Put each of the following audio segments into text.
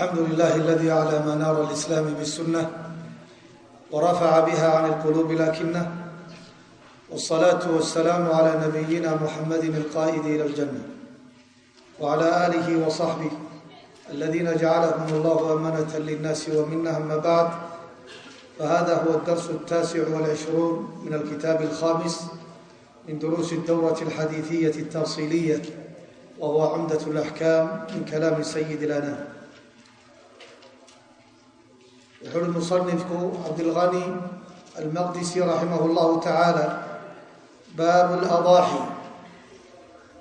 alxamdu lilahi aladi aclى manaara alislaami bاsunة warafaca biha can اlqulubi lakinah wالصalaaةu waالsalaamu عlى nabiyina muxamadi alqa'idi ilى اljanة wعlى alih وصaxbih aladina jacalahum اllah amanة lلnasi wmina ama bعd fahada huwa اdars الtasic wاlcishruun min alkitaab اlkhamis min duruusi اdowraة اlxadiiثiyaة الtafصiliya whuwa cumdaة اlaxkaam min kalaami sayid اlanam wuxuu uhi musanifku cabdilgani almaqdisi raximah اllahu tacaala baabu اladaaxi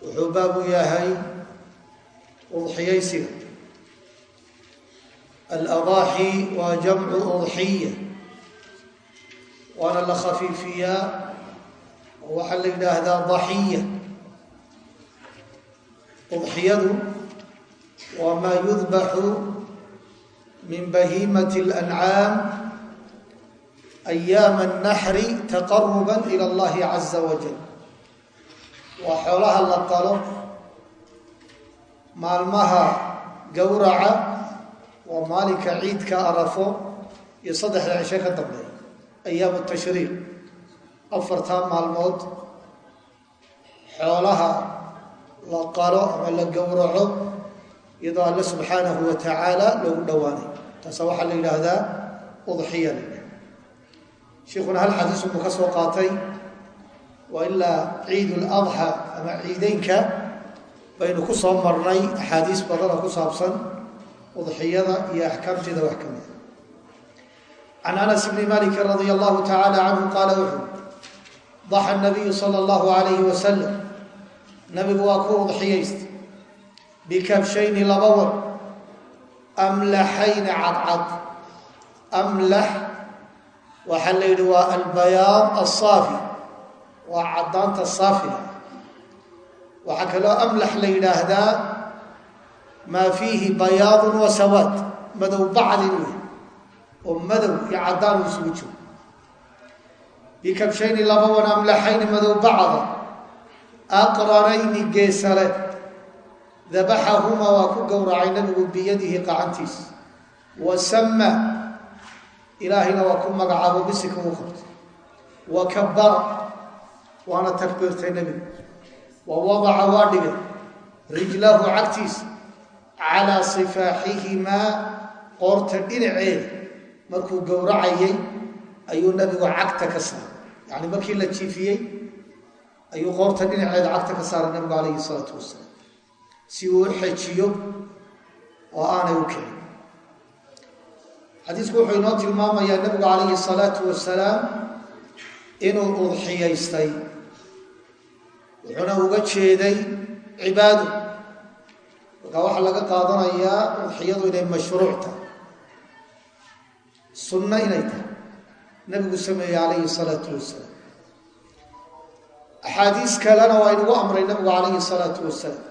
wuxuu baabu yahay udxiyaysiga aladaaxi waa jamcu udxiya waana la khafiifiyaa oo waxaa la yidhaahdaa daxiya udxiyadu waa maa yudbaxu min bahiimati اlancaam ayaama الnaxri taqaruba ilى اllahi caza wajal waa xoolaha la qalo maalmaha gowraca waa maalinka ciidka arafo iyo saddexda cishe ka dambeeya ayaam tashriiq afartaa maalmood xoolaha la qalo ama la gowraco iyadoo alle subxaanahu wa tacaala loogu dhowaanay taasa waxaa la yidhaahdaa udxiya sheikuna hal xadiis unbuu ka soo qaatay. Waa ciid ladxa ama ciideynka baynu ku soo marnay axaadiis badan oo ku saabsan udxiyada iyo axkaamteeda wax ka mida can anas bni maliki radia allahu tacaala canhu qaala wuxuu daxa nabiyu sala allahu alayhi wasalam nabigu waa ku udxiyaysta bikabshayni amlaxayni cadcad. Amlax waxaa la yidhi waa albayaad asaafi waa caddaanta saafila waxaa kaloo amlax la yidhaahdaa maa fiihi bayaadun wa sawaad. Madow bacdin wey oo madow iyo caddaan uu isugu jiro. Bikabshayni laba war amlaxayni madow bacda. Aqranayni geesale dabaxahumaa waa ku gowracay nabigu biyadihi qacantiisa wa sama ilaahayna waa ku magacaabo bisika u qabtay. Wa kabara waana takbiirtay nebigu wa wadaca waa dhigay. Rijlahu cagtiisa calaa sifaaxihimaa qoorta dhinaceeda markuu gowracayay ayuu nabigu cagta ka saaray. Yacni markii la jiifiyey ayuu qoorta dhinaceeda cagta ka saaray nabigu calayhi salaatu wasalaam si uu xejiyo oo aanay u kicin xadiisku wuxuu inoo tilmaamayaa nabigu calayhi salaatu wasalaam inuu udxiyaystay wuxuuna uga jeeday cibaado markaa waxaa laga qaadanayaa udxiyadu inay mashruuc tahay sunno inay tahay. Nabigu sameeyey calayhi salaatu wasalaam axaadiis kalena waa inugu amray nabigu calayhi salaatu wasalaam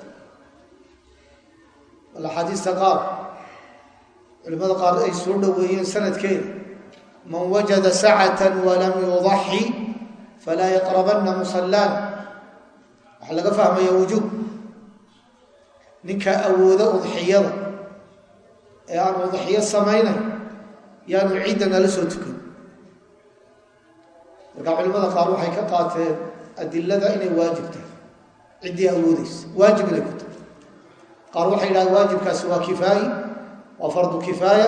axaadiista qaar culimada qaar ay soo dhoweeyeen sanadkeeda man wajada sacatan walam yudaxi falaa yaqrabanna musallaan waxaa laga fahmaya wujuub ninka awooda udxiyada ee aan udxiyo samaynayn yaanu ciidda nala soo tukan markaa culimada qaar waxay ka qaateen adilada inay waajib tahay ciddii awoodeysa waajib inay ku tahay qaar waxay yidhahdeen waajibkaasi waa kifaayi waa fardu kifaaya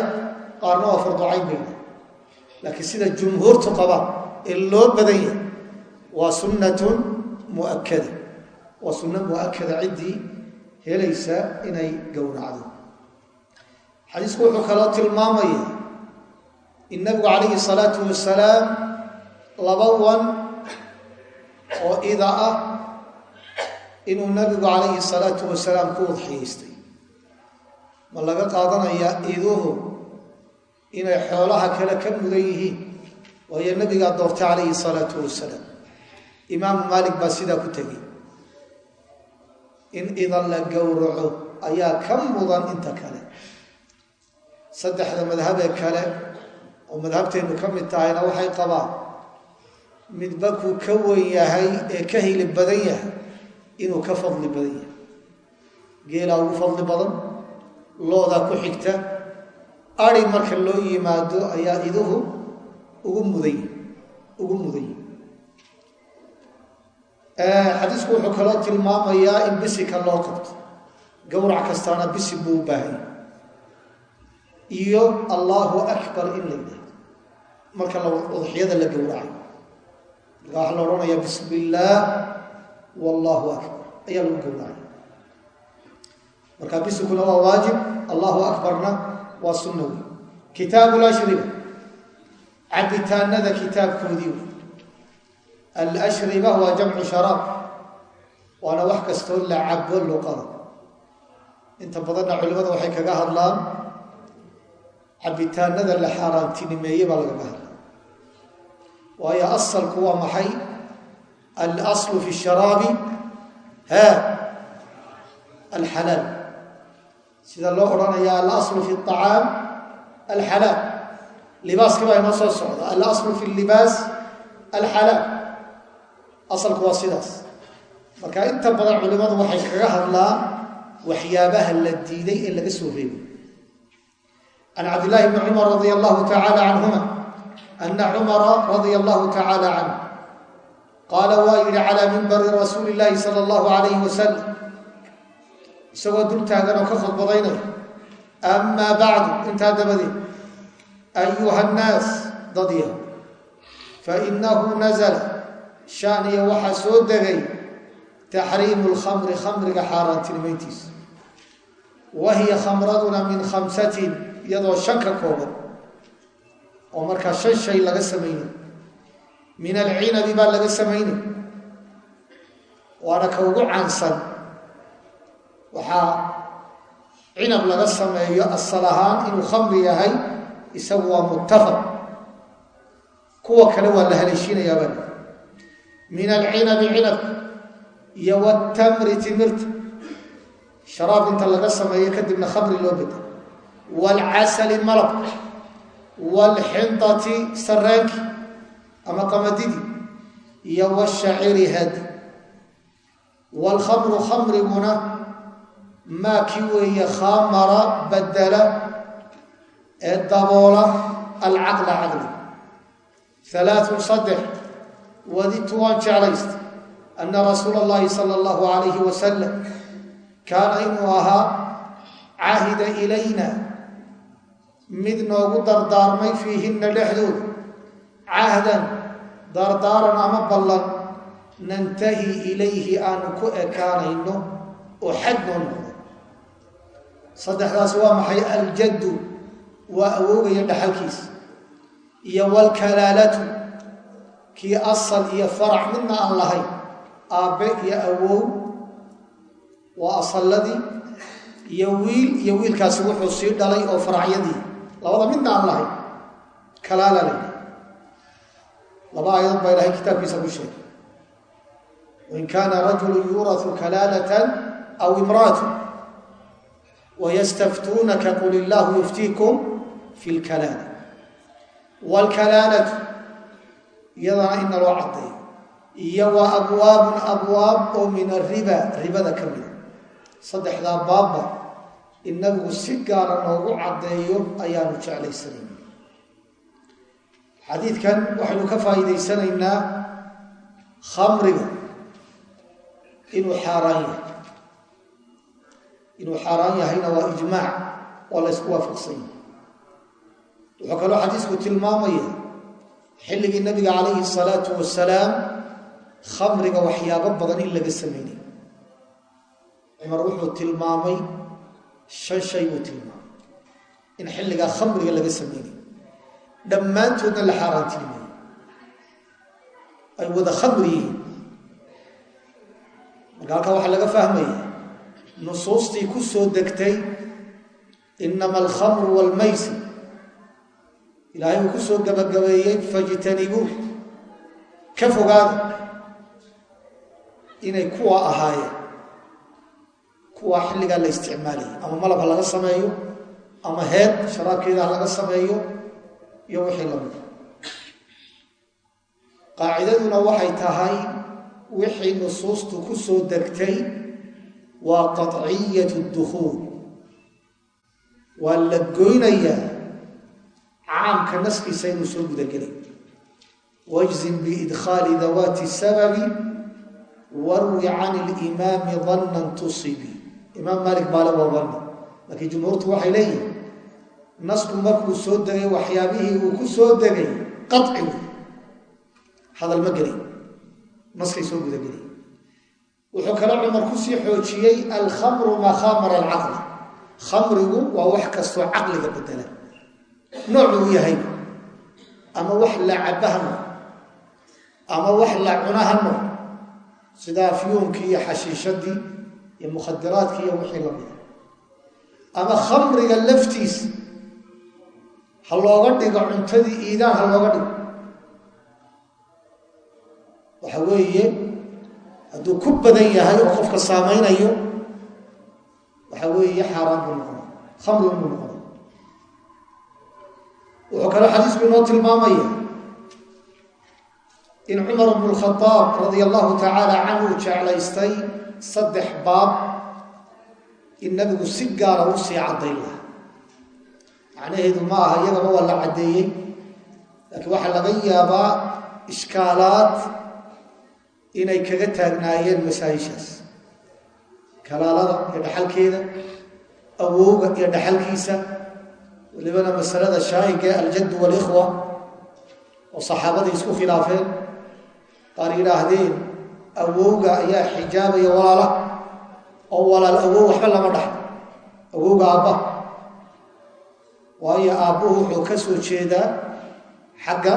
qaarna waa fardu cayn bay yidhahdeen laakiin sida jumhuurtu qabaan ee loo badan yahay waa sunnatun mu'akada waa sunno mu'akada ciddii helaysa inay gowracdo. Xadiisku wuxuu kaloo tilmaamaya in nabigu calayhi salaatu wasalaam laba wan oo ida ah inuu nabigu calayhi salaatu wasalaam ku udxiyaystay ma laga qaadanayaa iduhu inay xoolaha kale ka mudan yihiin? Waayo nabigaa doortay calayhi salaatu wasalaam. Imaamu maalik baa sidaa ku tegey in idan la gowraco ayaa ka mudan inta kale. Saddexda madhabee kale oo madhabteennu ka mid tahayna waxay qabaan midba kuu ka wen yahay ee ka hilib badan yahay inuu ka fadli badan yahay. Geelaa ugu fadli badan loodaa ku xigta ari marka loo yimaado ayaa iduhu ugu muday ugu muday. Xadiisku wuxuu kaloo tilmaamayaa in bisika loo qabto. Gowrac kastaana bisi buu u baahanya iyo allahu akbar in la yidhahdo marka udxiyada la gowracayo marka waxaa la odhanaya bismi illaah wallahu akbar. Ayaa lagu gowracaya marka bisikuna waa waajib allahu akbarna waa sunna wey kitaabu lashriba cabitaanada kitaabkoodii wey alashriba waa jamcu sharaab. Waana wax kastoo la cabo luqada inta badanna culimada waxay kaga hadlaan cabitaanada la xaaraantinimeeye baa lagaga hadlaa. Waayo asalku waa maxay alaslu fi sharaabi ha alxalaal sida loo odhanaya alaslu fi acaam alxalaal libaaskii baa inoo soo socda alaslu fi libaas alxalaal asalku waa sidaas marka inta badan culimadu waxay kaga hadlaan waxyaabaha la diiday ee laga soo reebay can cabdillahi bni cumar radia allahu tacala canhuma ana cumara radia allahu tacala canh qaala waa yidhi calaa minbari rasuuli llaahi sala allahu alayhi wasalam isagoo dul taagan oo ka khudbadaynaya amaa bacdu intaa dabadeed ayuha nnaas dadya fainahu nazla shaniya waxaa soo degay taxriimu lkhamri khamriga xaaraantinimayntiisa wa hiya khamraduna min khamsatin iyadoo shan ka kooban oo markaa shan shay laga samaynay min alcinabi baa laga samaynay waana ka ugu caansan. Waxaa cinab laga sameeyo asal ahaan inuu khamri yahay isagu waa muttafaq. Kuwa kale waa la haleeshinayaabaa min alcinabi cinabka iyo wtamri timirta sharaab inta laga sameeyo kadibna khamri loo bedelo waalcasali malabka waalxindati sareenki ama qamadidii iyo washaciri hadi waalkhamru khamriguna maa ki weeye khamara badela ee daboola alcaqla caqli. Alaaun saddex wadidtu waan jeclaysta ana rasuula اllahi sala allahu alayhi wasalam kaana inuu ahaa cahida ilayna mid noogu dardaarmay fiihinna dhexdooda cahdan dardaaran ama ballan nantahi ilayhi aanu ku ekaanayno oo xad noo noqdo. Saddexdaas waa maxay? Aljaddu waa awoogaya dhaxalkiisa iyo waalkalaalatu kii asal iyo farac midna aan lahayn aabbe iyo awow waa asalladii iyo wiil iyo wiilkaasi wuxuu sii dhalay oo faracyadii. Labada midna aan lahayn kalaala la laba aayadood baa ilahay kitaabkiisa ku sheegay. Wain kaana rajulu yuurau kalaalatan aw imraatu wayastaftuunaka qul illaahu yuftiikum fi lkalaala waalkalaalatu iyadana ina loo caddeeyo iyo wa abwaabun abwaab oo min ariba ribada ka mida. Saddexdaa baabba in nabigu si gaara noogu caddeeyo ayaanu jeclaysanayna xadiidkan waxaynu ka faa'iidaysanaynaa khamriga inuu xaaraan yahay. Inuu xaaraan yahayna waa ijmaac waa la ysku waafaqsan yahay. Wuxuu kaloo xadiisku tilmaamaya xilligii nabiga calayhi salaatu wasalaam khamriga waxyaabo badan in laga sameynay cumar wuxuu tilmaamay shan shay buu tilmaamay in xilligaa khamriga laga sameynay dhammaantoodna la xaaraantilmay ay wada khamri yihiin marka halkaa waxaa laga fahmaya nusuustii ku soo degtay inama alkhamru waalmaysir ilaahay uu ku soo gabagabeeyey fajtanibuu ka fogaada inay kuwa ahaayeen kuwa xilligaa la isticmaalayay ama malab ha laga sameeyo ama heed sharaabkeeda ha laga sameeyo iyo wixii lamida qaacidaduna waxay tahay wixii nusuustu ku soo degtay waa qaطciyat اdukhuul waa la goynayaa caamka naskiisa inuu soo gudagelay. Wajzin biidkhaali dawaati sababi warwi can limaami dannan tusibi. Imaam maalik baale waa danni laakiin jumhuurtu waxay leeyihiin nasku markuu soo degay waxyaabihii uu ku soo degay qaci wey hadal ma gelay naskay soo gudagelay wuxuu kale cumar ku sii xoojiyey alkhamru maa khamara alcaqla khamrigu waa wax kastoo caqliga bedela noocu u yahay ama wax la cabahno ama wax la cunahano sida afyuunkii iyo xashiishadii iyo mukhadiraadkii iyo ama khamriga laftiisa ha looga dhigo cuntadii iidaan ha looga dhigo. Waxa weeye hadduu ku badan yahay oo qofka saamaynayo waxa weeye xaaraan buu noqonay khamrin buu noqonay. Wuxuu kaloo xadiisku inoo tilmaamaya in cumar bnu lkhadaab radia allahu tacaala canhu jeclaystay saddex baab in nabigu si gaara u sii caddayn laha macnaheedu ma aha iyagaba waa la caddeeyey. Laakiin waxaa laga yaabaa ishkaalaad inay kaga taagnaayeen masaayishaas kalaalada iyo dhaxalkeeda awowga iyo dhaxalkiisa walibana masalada shaa'iga aljaddu walikhwa oo saxaabadii isku khilaafeen. Qaar yidhaahdeen awowga ayaa xijaabaya walaala oo walaal awow waxba lama dhaxlo. Awowga aabba waayo aabbuhu wuxuu ka soo jeedaa xagga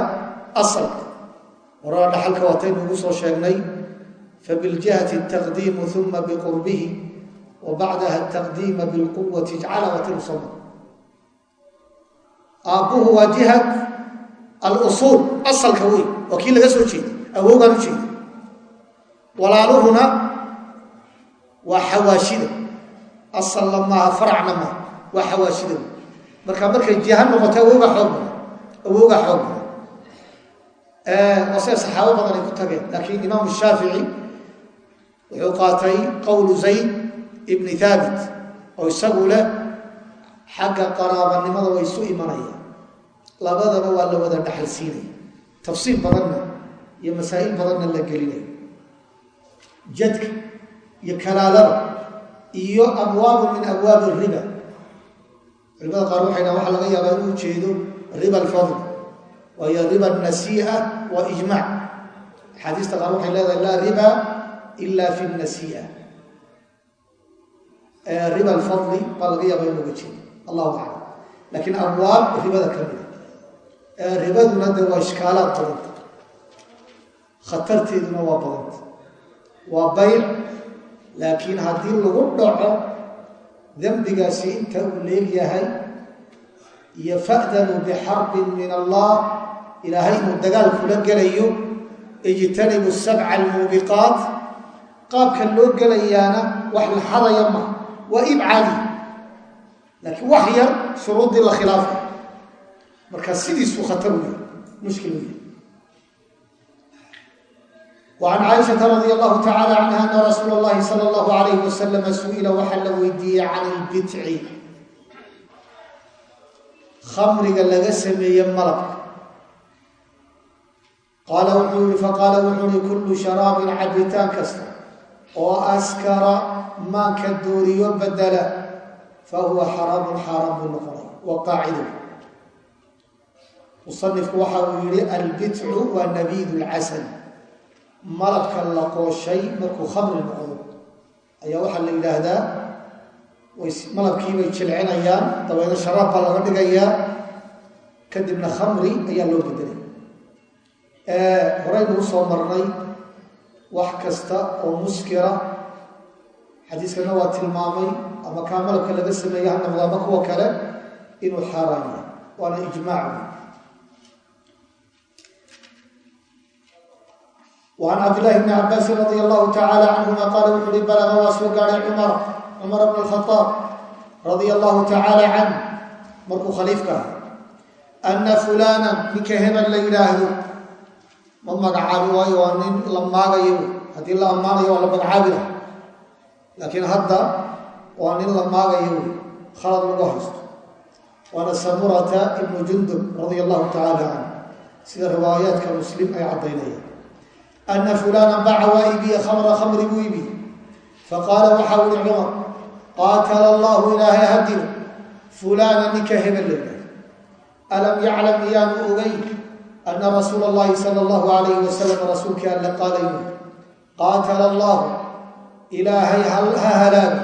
asalka. Horana dhaxalka waataynu ugu soo sheegnay. Fabiljihati taqdiimu uma biqurbihi wa bacdaha taqdiima bilquwati ijcala watilsama aabbuhu waa jihad alusuul asalka weyn waa kii laga soo jeeda awowgaan u jeeda walaaluhuna waa xawaashida. Asalna maaha faracna maaha waa xawaashida. wey marka markay jiha noqoto awowgaa xoog badan awowgaa xoog badan. Sida saxaabo badan ay ku tageen laakiin imaamu shaafici wuxuu qaatay qowlu zayd ibni thaabit oo isagu leh xagga qaraabanimada way isu imanayaan. Labadaba waa la wada dhaxal tafsiir badanna iyo masaa'il badanna la gelinaya jadka iyo kalaalada iyo abwaabu min abwaabi riba culimada qaar waxay dhahan waxaa laga yaabaa inuu ujeedo riba alfadl waayo riba nasii'a waa ijmac axaadiista qaar waxay leedahay laa riba ila fi nasii'a riba alfadli baa laga yaabaa in uga jeedo allahu aclam. Laakiin abwaab ribada ka mida ribaduna de waa ishkaalaad badanta khatarteeduna waa badanta waa bayr laakiin haddii lagu dhaco dembigaasi inta uu leegyahay iyo fa'danuu bixarbin min allah ilaahay inuu dagaal kula gelayo ijtanibu sabca almuubiqaat qaabka loo gelayaana wax la xadaya ma waa ibcadi laakiin wax yar shuruuddii la khilaafay marka sidiisu khatar wey mushkil wey وعن cائشhaةa رضي الله تعالى عنها أن رsuuل اللhi صلى الله عليه وسلم سuئila waxaa la weydiiyey can اlbitci khamriga laga sameeye malabka qaala wuxuu yihi faqaala wuxuu yihi kulu sharaabin cabitaan kasta oo askara maanka dooriyo bedela fahuwa xaraamun xaaraan buu noqonay wa qaacido musanifku waxa uu yihi albitcu waa nabiid اlcasl malabka la qooshay markuu khamri noqdo ayaa waxaa la yidhaahdaa malabkiibay jilcinayaan dabeedna sharaab baa laga dhigayaa kadibna khamri ayaa loo bedelay horeynu u soo marnay wax kasta oo muskira xadiiskana waa tilmaamay ama kaa malabka laga sameeye ha noqdo ama kuwa kale inuu xaaraan yahay waana ijmaac وعن cبد لله بن عabاس رضي الله تعالى عنهma qال wuxu uhi balغa waa soo gaaray cmr cmar بن الخطاaب رضي الله تعالى عنه markuu khaliifka ah أنa فuلانا ninka hebel la yidhaahdo ma magacaabi waayo waa nin la maagayo haddii la ammaanayo waa la magacaabi lah laakiin hadda waa nin la maagayo khalad lagu haysto waana samurata ibnu jundub radia allahu tacaala canhu sida riwaayaadka muslim ay caddaynayaan ana fulana baca waa iibiye khamra khamri buu iibiye faqaala waxa uli cumar qaatala allahu ilaahay hadino fulana ninka hebel la alam yaclam miyaanu ogay ana rasuula allahi sala allahu alayh wasalam rasuulkii alle qaala yuu qaatala allahu ilaahay ha halaago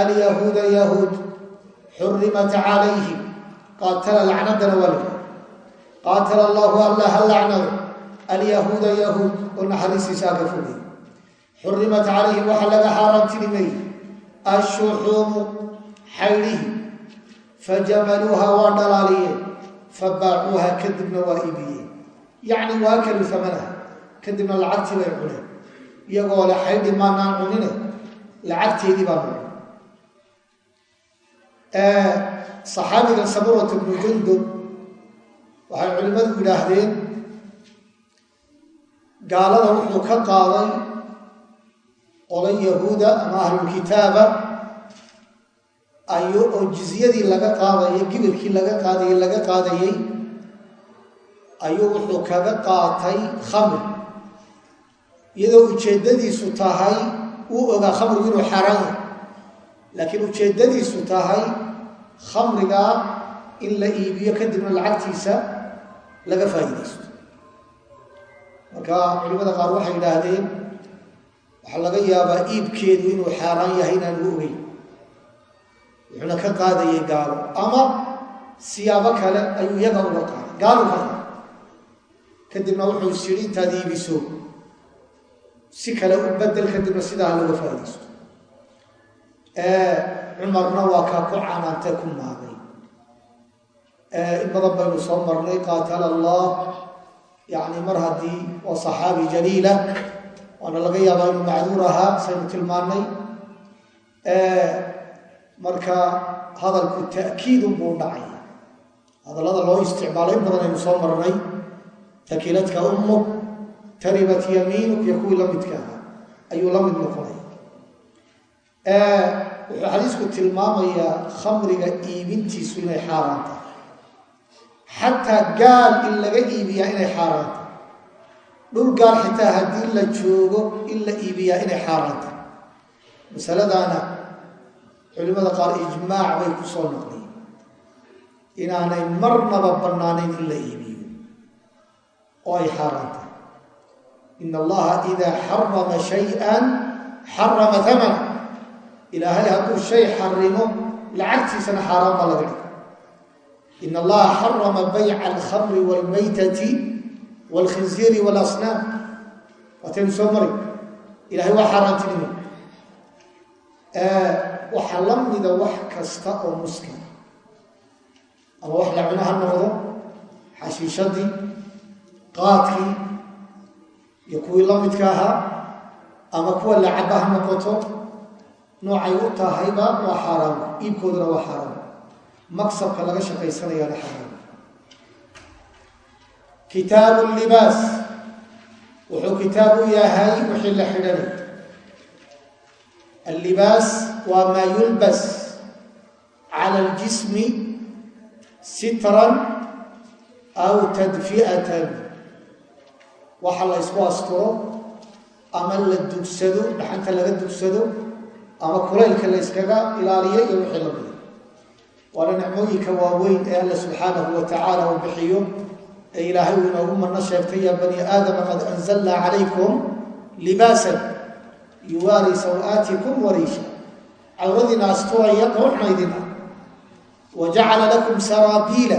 alyahuuda yahuud xurimat calayhim qaatala lacnadana waa la qaatala allahu alla ha lacnado alyahuuda yahuud oo naxariistiisaa ka fogay xurimat calayhim waxaa laga xaaraantinimay ashuxuumu xaydhihi fajamaluuha waa dhalaaliyeen fabaacuuha kadibna waa iibiyeen yacni waa kalu amanaha kadibna lacagtii bay cuneen. Iyagoo le xaydhi maanaan cunine lacagteedii baa cunay. Saxaabiga samurat bnu jundub waxay culimmadu yidhaahdeen gaalada wuxuu ka qaaday qolay yahuuda ama ahlulkitaaba ayu oo jizyadii laga qaadayay gibilkii laga qaadayay laga qaadayey ayuu wuxuu kaga qaatay khamri iyadoo ujeeddadiisu tahay uu ogaa khamrigu inuu xaaraan yahay laakiin ujeeddadiisu tahay khamrigaa in la iibiyo kadibna lacagtiisa laga faa'iidaysto marka culimada qaar waxay yidhaahdeen waxaa laga yaabaa iibkeedu inuu xaaraan yahay inaan u ogeyn. Wuxuuna ka qaadayay gaalo ama siyaabo kale ayuu iyaga uga qaaday. Gaalu ka kadibna wuxuu is yidhi intaad iibiso si kale u bedel kadibna sidaa laga faaidaysto cumarna waa kaa ku canaantee ku maagay. In badan baynu soo marnay qaatala allah yani mar haddii waa saxaabi jaliila waana laga yaabaa inuu macduur ahaa saynu tilmaannay. Marka hadalku ta'kiidun buu dhacay. Hadallada loo isticmaalo badan aynu soo marnay. Takiladka ummuk taribat yamiinuk iyo kuwii la ahaa ayuu la mid noqonaya wuxuu xadiisku tilmaamayaa khamriga iibintiisu inay xaaraan tahay xataa gaal in laga iibiyaa inay xaaraan tahay dhul gaal xitaa haddii la joogo in la iibiyaa inay xaaraan tahay masaladaana culimmada qaar ijmaac bay ku soo noqdeen. Inaanay marnaba bannaanayn in la iibiyo oo ay xaaraan tahay in allaha idaa xarama shay-an xarama amana ilaahay hadduu shay xarimo lacagtiisana xaaraan baa laga dhiga in allaha xarama bayca alkhamri waalmaytati waalkhinziiri waalasnaam waataynu soo mari ilahay waa xaaraantinimo waxaa la mida wax kasta oo muskil ama wax la cuno ha noqdo xashiishadii qaadkii iyo kuwii la midka ahaa ama kuwa lacaba ha noqoto noocay u tahayba waa xaaraam iibkooduna waa xaaraam maksabka laga shaqaysanayaana xaaraam kitaabu libaas. Wuxuu kitaab u yahay wixii la xidhanay allibaas waa maa yulbas cala aljismi sitran aw tadfi'atan. Waxa la ysku asturo ama la dugsado dhaxanta laga dugsado ama kulaylka la yskaga ilaaliyo iyo wixii la mida waana nicmooyinka waaweyn ee alla subxaanahu wa tacaala uu bixiyo ee ilaahay uu inoogu madno sheegtay ya bani aadama qad anzalnaa calaykum libaasan yuwaari saw-aatikum wariisha cawradiina asturaya quruxna idin ah wa jacala lakum saraabiila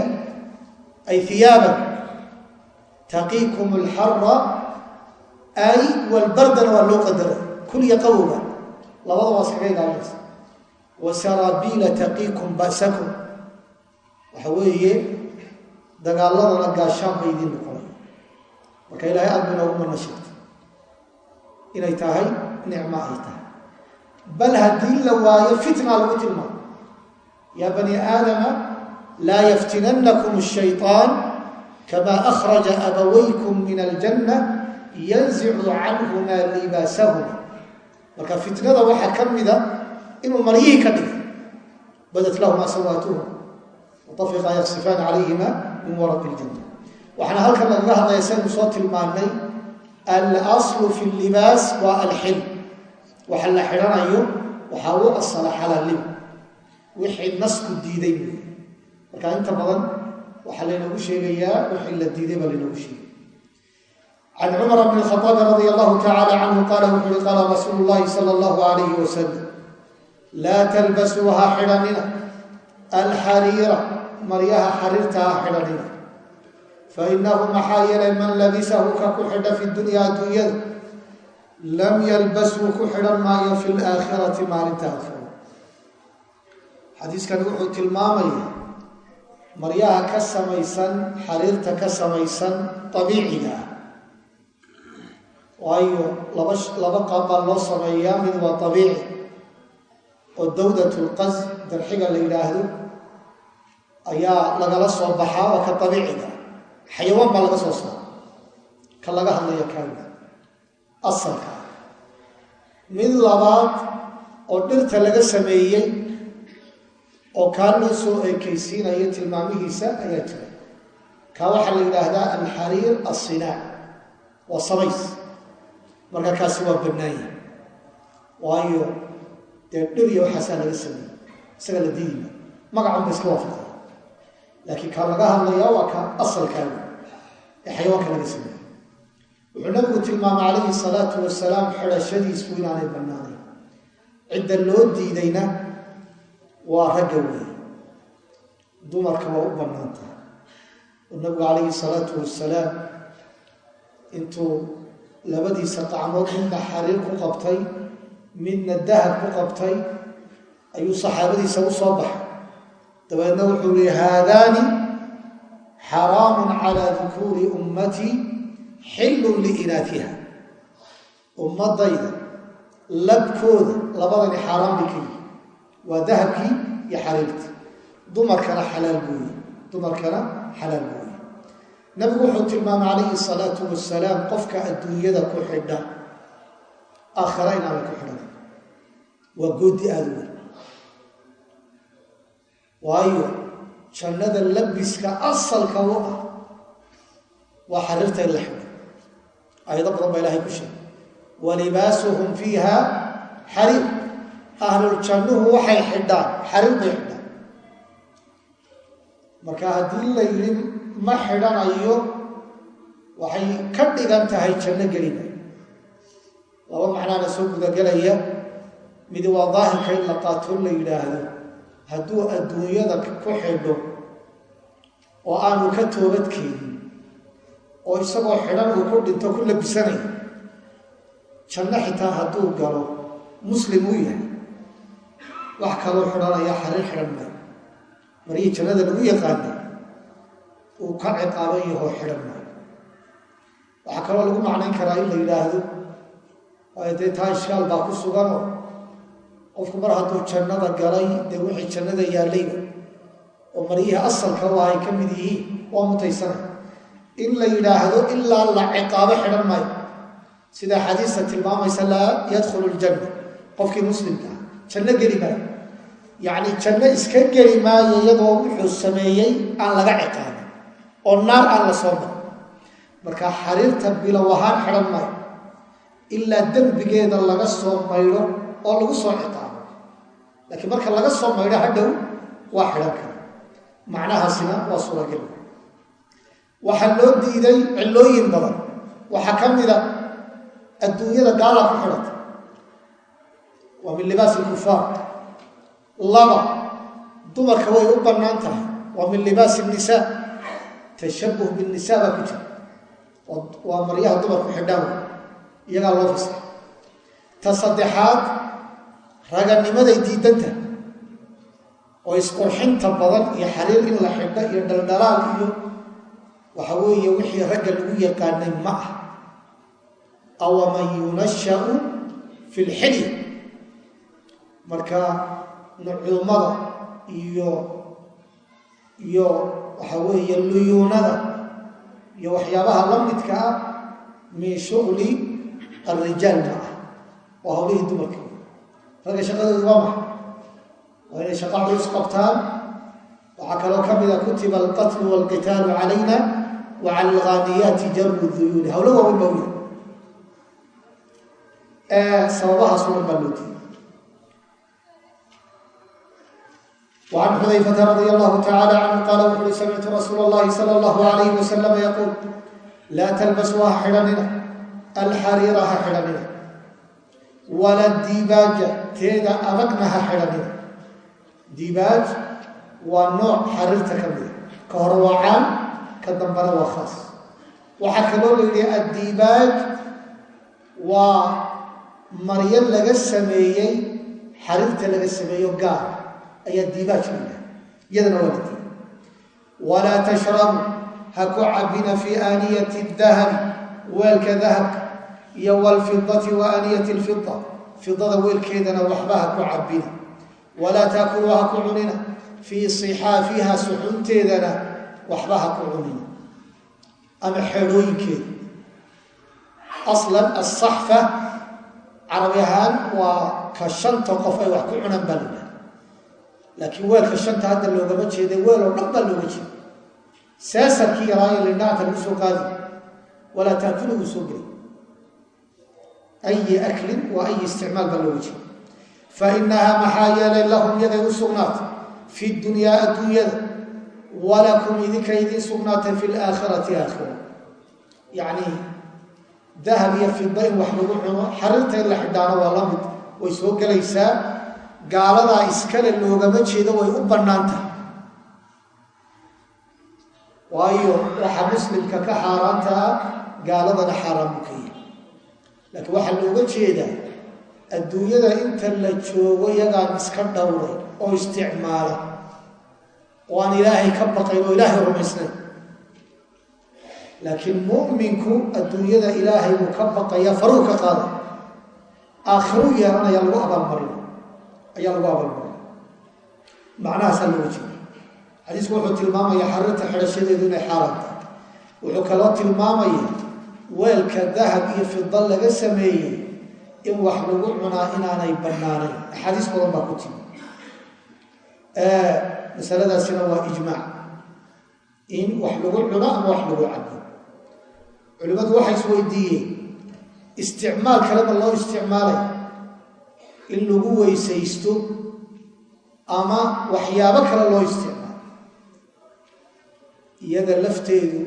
ay hiyaaban taqiikum alxara ay walbardana waa loo qadara kulya qawga labada waa iskaga ilaalinaysa wa saraabiila taqiikum ba'sakum. Waxa weeye dagaaladana gaashaan bay idiin noqonaya marka ilaahay aad bu inoogu mana sheegtay. Inay tahay nicmo ay tahay. Bal haddii la waayo fitna lagu tilmaamo. Yaa bani aadama laa yaftinannakum ashayطaan kama akhraja abawaykum min aljanna yanzicu canhumaa libaasahuma marka fitnada waxaa ka mida inuu maryihii ka dhigay. Badat lahumaa sawaatuhum tafiqa yaksifaan calayhima min waraqi iljanna waxaana halkan lagaga hadlaya saynu soo tilmaanay alaslu fi libaas waa alxil. Waxa la xidhanayo waxaa u asala xalaalnimo wixii nasku diiday marka inta badan waxaa laynoogu sheegayaa wixii la diiday baa laynoogu sheegay. Can cumar bn khaaab radi allahu tacala canhu qaala wuxu wasalam laa talbasuu ha xidhanina alxariira maryaha xariirta ha xidhanina fainahu maxaa yeelay man labisahu ka ku xidha fi dunya adduunyada lam yalbasuu ku xidhan maayo fi laakhirati maalinta aakhira xadiiskani wuxuu tilmaamaya maryaha ka samaysan xariirta ka samaysan abiiciga waayo laba laba qaab baa loo sameeyaa mid waa abiici oo dawdat lqas darxiga la yidhaahdo ayaa lagala soo baxaa oo ka abiiciga xayawaan baa laga soo saara ka laga hadlaya kaawida asalka. Ah mid labaad oo dhirta laga sameeyey oo kaa soo ekaysiinayo tilmaamihiisa ayaa jira. Kaa waxaa la yidhaahdaa alxariir assinaac waa samays marka kaasi waa bannaanya waayo dee dhir iyo waxaasaa laga sameeyey isaga la diidima magacun ba iska waafaqaya laakiin kaa laga hadlayaa waa ka asalkaaga ee xayawaanka laga sameeyey. Wuxuu nabigu tilmaamay calayhi salaatu wasalaam xidhashadiisku inaanay bannaanayn. Cidda loo diidayna waa ragga weeye dumarka waa u bannaan tahay nabigu calayhi salaatu wasalaam intuu labadiisa qacmood midna xariir ku qabtay midna dahab ku qabtay ayuu saxaabadiisa u soo baxay. Dabeedna wuxuu yihi haadaani xaraamun calaa dukuuri ummatii xillun liinaatiha. Ummadayda labkooda labadani xaaraan bay ka yihi waa dahabkii iyo xariirtii. Dumarkana xalaal buuye dumarkana xalaal buuye nabigu wuxuu tilmaamay calayhi salaatu wasalaam qofka adduunyada ku xidha aakhira inaana ku xidhan waa goodi aada weyn waayo jannada labiska asalka u ah waa xariirta in la xidho aayado badan baa ilahay ku sheegay walibaasuhum fiiha xariir ahluljannuhu waxay xidhaan xariir bay xidhaan marka haddii la yidhi ma xidhanayo waxay ka dhigan tahay janno gelina laba macnaana soo gudagelaya mid waa daahirka in la qaato la yidhaahdo. Hadduu adduunyada ku xidho oo aanu ka toobadkeenin oo isagoo xidhan uu ku dhinto ku labisanayo janno xitaa hadduu galo muslim uu yahay. Wax kaloo xidhanaya xariir xidhan maayo marihii jannada lagu yaqaanay uu ka ciqaaban yahoo xidhan maayo waxaa kaloo lagu macnayn karaa in la yidhaahdo dee taa ishkaal baa ku suganoo qofku mar hadduu jannada galay dee wixii jannada yaallayba oo maryihii asalka u ahay ka mid yihiin waa mutaysana. In la yidhaahdo ilaa la ciqaabo xidhan maayo. Sida axaadiista tilmaamaysa laa yadkhulu ljanna qofkii muslimka ah janno geli maayo. Yacni janno iska geli maayo iyadoo wuxuu sameeyey aan laga ciqaabin oo naar aan la soo marin. Marka xariirta bilow ahaan xidhan maayo ilaa dembigeeda laga soo maydho oo lagu soo ciqaabo laakiin marka laga soo maydho hadhow waa xidhan kara macnahaasina waa suuragel waxaa loo diiday cillooyin badan. Waxaa ka mida adduunyada gaala ku xidhata waa min libaas ilkufaar laba dumarka way u bannaan tahay. Waa min libaas innisaa tashabuh binnisaa baa ku jira. Waa maryaha dumarku xidhaan iyagaa loo fasa ta saddexaad raganimaday diidanta oo isqurxinta badan iyo xariir in la xidho iyo dhaldhalaal iyo waxa weeye wixii ragga lagu yaqaanay ma ah. Awaman yunashau fi lxilya marka nucuumada iyo iyo waxa weeye luyuunada iyo waxyaabaha la midka ah min shuqli alrijaal ma ah waa hawlihii dumarka ragga shaqadoodu waa maxa waa inay shaqo culus qabtaan waxaa kaloo ka mida kutiba alqatlu walqitaalu calayna wa cala alghaaniyaati jaru duyuuni hawlo waaweyn baa u yahay sababahaas udan baa loo diiday وعن xudayفة رضي الله تعالى عنه qال wuxu uhi samictu rasuul الlahi slى الlه عaليه وسلم yquul laa tlbasuu ha xidhanina alxariira ha xidhanina wala dibaaja teeda adagna ha xidhanina dibaaj waa nooc xariirta ka mida ka hore waa caan ka dambana waa khaas. Waxaa kaloo la yidhi addibaaj waa maryo laga sameeyey xariirta laga sameeyo gaar. Ayaa diibaaj la yidhaha iyadana waa la diiday walaa tashrabu ha ku cabina fii aaniyati dahabi weelka dahabka iyo wlfidati wa aaniyati lfida fidada weelkeedana waxba ha ku cabina walaa taakuluu ha ku cunina. Fii sixaafiha suxunteedana waxba ha ku cunina. Ama xeedhooyinkeeda aslan asaxfa carabi ahaan waa ka shanta qof ay wax ku cunaan baa la yidhaha laakiin weelka shanta hadda loogama jeeda weel oo dhan baa looga jeeda saasarkii yaraayo lindhaanka lagu soo qaadi. Walaa taakulu uu soo geli ayi aklin waa ayi isticmaal baa looga jeeda fa inahaa maxaa yeelay lahum yaday u sugnaatay fi dunyaa adduunyada walakum idinka idiin sugnaatay fi laakhirati aakhira yacni dahab iyo fida in wax lagu cuno xariirta in la xidhaano waa la mid way soo gelaysaa gaaladaa iskale loogama jeedo way u bannaan tahay waayo waxa muslimka ka xaaraanta gaaladana xaaraan buu laakiin waxaa looga jeedaa adduunyada inta la joogo yagaan iska dhowray oo isticmaala oo aan ilaahay ka baqayn oo ilaahay rumaysnayn laakiin mu'minku adduunyada ilaahay buu ka baqaya faruu ka qaaday. Aakhiruu yeelanaya lagu abaalmarina ayaa lagu abaalmaray macnahaasaa looga jeeda xadiisku wuxuu tilmaamaya xariirta xidhashadeedu inay xaaraan tahay wuxuu kaloo tilmaamaya weelka dahab iyo fida laga sameeyey in wax lagu cunaa inaanay bannaanayn. Axaadiis badan baa ku timi. Masaladaasina waa ijmaac. In wax lagu cuno ama wax lagu cabo. Culimmadu waxay isweydiiyeen isticmaal kaleba loo isticmaalay in lagu weysaysto ama waxyaabo kale loo isticmaalo. Iyada lafteedu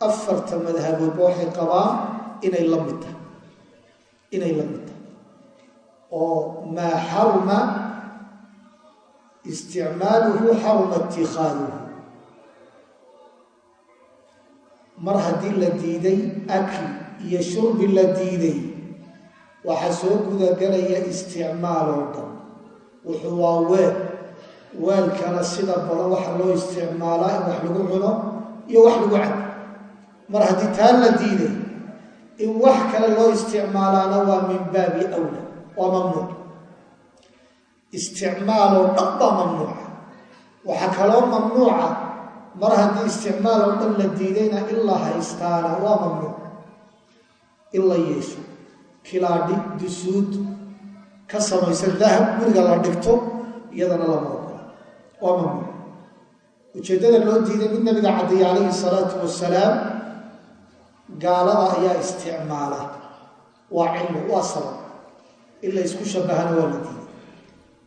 afarta madhaboodba waxay qabaan inay la mid tahay. Inay la mid tahay. Oo maa xaruma isticmaaluhu xaruma itikaaduhu mar haddii la diiday akli iyo shurbi la diiday waxaa soo gudagelaya isticmaal oo dhan. Wuxuu waa weel. Weelkana sida badan waxa loo isticmaalaa in wax lagu cuno iyo wax lagu cabo mar haddii taa la diiday in wax kale loo isticmaalaana waa min baabi awla waa mamnuuc. Isticmaaloo dhan baa mamnuuca. Waxaa kaloo mamnuuca mar haddii isticmaal oo dhan la diidayna in la haystaana waa mamnuuc. In la yeesho kilaadhi dusuud ka samaysan dahab guriga la dhigto iyadana lama ogola waa mamnuuc. Ujeeddada loo diiday mid nabiga caddeeye calayhi salaatu wasalaam gaalada ayaa isticmaala. Waa cilmi waa sabab. In la isku shabahana waa la diiday.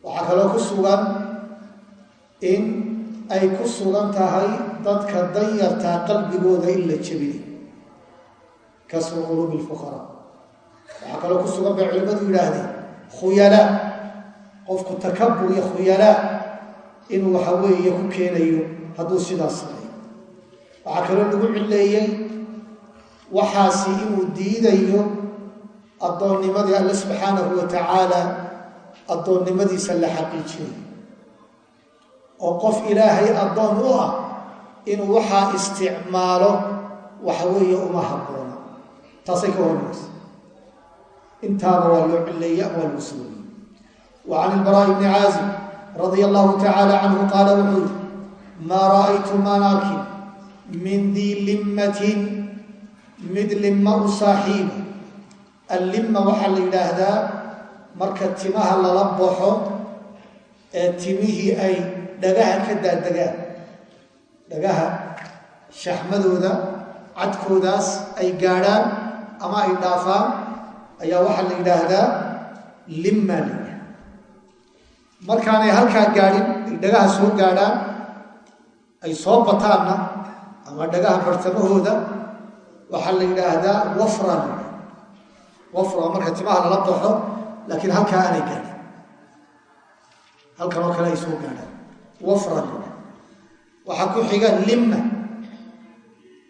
Waxaa kaloo ku sugan in ay ku sugan tahay dadka danyartaa qalbigooda in la jebinay kasru quluubi lfuqaraa waxaa kaloo ku sugan bay culimmadu yidhaahdeen khuyalaa qofku takabur iyo khuyalaa inuu waxa weeye ku keenayo hadduu sidaas sameeyo. Waxaa kaloo lagu cileeyey waxaasi inuu diidayo addoonnimadii alle subxaanahu wa tacaala addoonnimadiisa la xaqiijinayo oo qof ilaahay addoon u ah inuu waxaa isticmaalo waxa weeye uma habboona taasay ka warmaysa intaaba waa loo cileeyey ama waa lagu sooyey wa can ilbaraa'i bni caazib radia allahu tacaala canhu qaala wuxuu yihi maa ra'aytu maan arkin min dii limmatin mid limma u saaxiiba allimma waxaa la yidhaahdaa marka timaha lala baxo ee timihii ay dhagaha ka daadegaan dhagaha shaxmadooda cadkoodaas ay gaadhaan ama ay dhaafaan ayaa waxaa la yidhaahdaa limma la yidhahda markaanay halkaa gaadhin ay dhagaha soo gaadhaan ay soo bataanna ama dhagaha bartamahooda waxaa la yidhaahdaa wafra la yidhahda wafra marka timaha lala baxo laakiin halkaa aanay gaadhin. Halkan oo kale ay soo gaadhaan. Wafra la yidhahda waxaa ku xiga limma.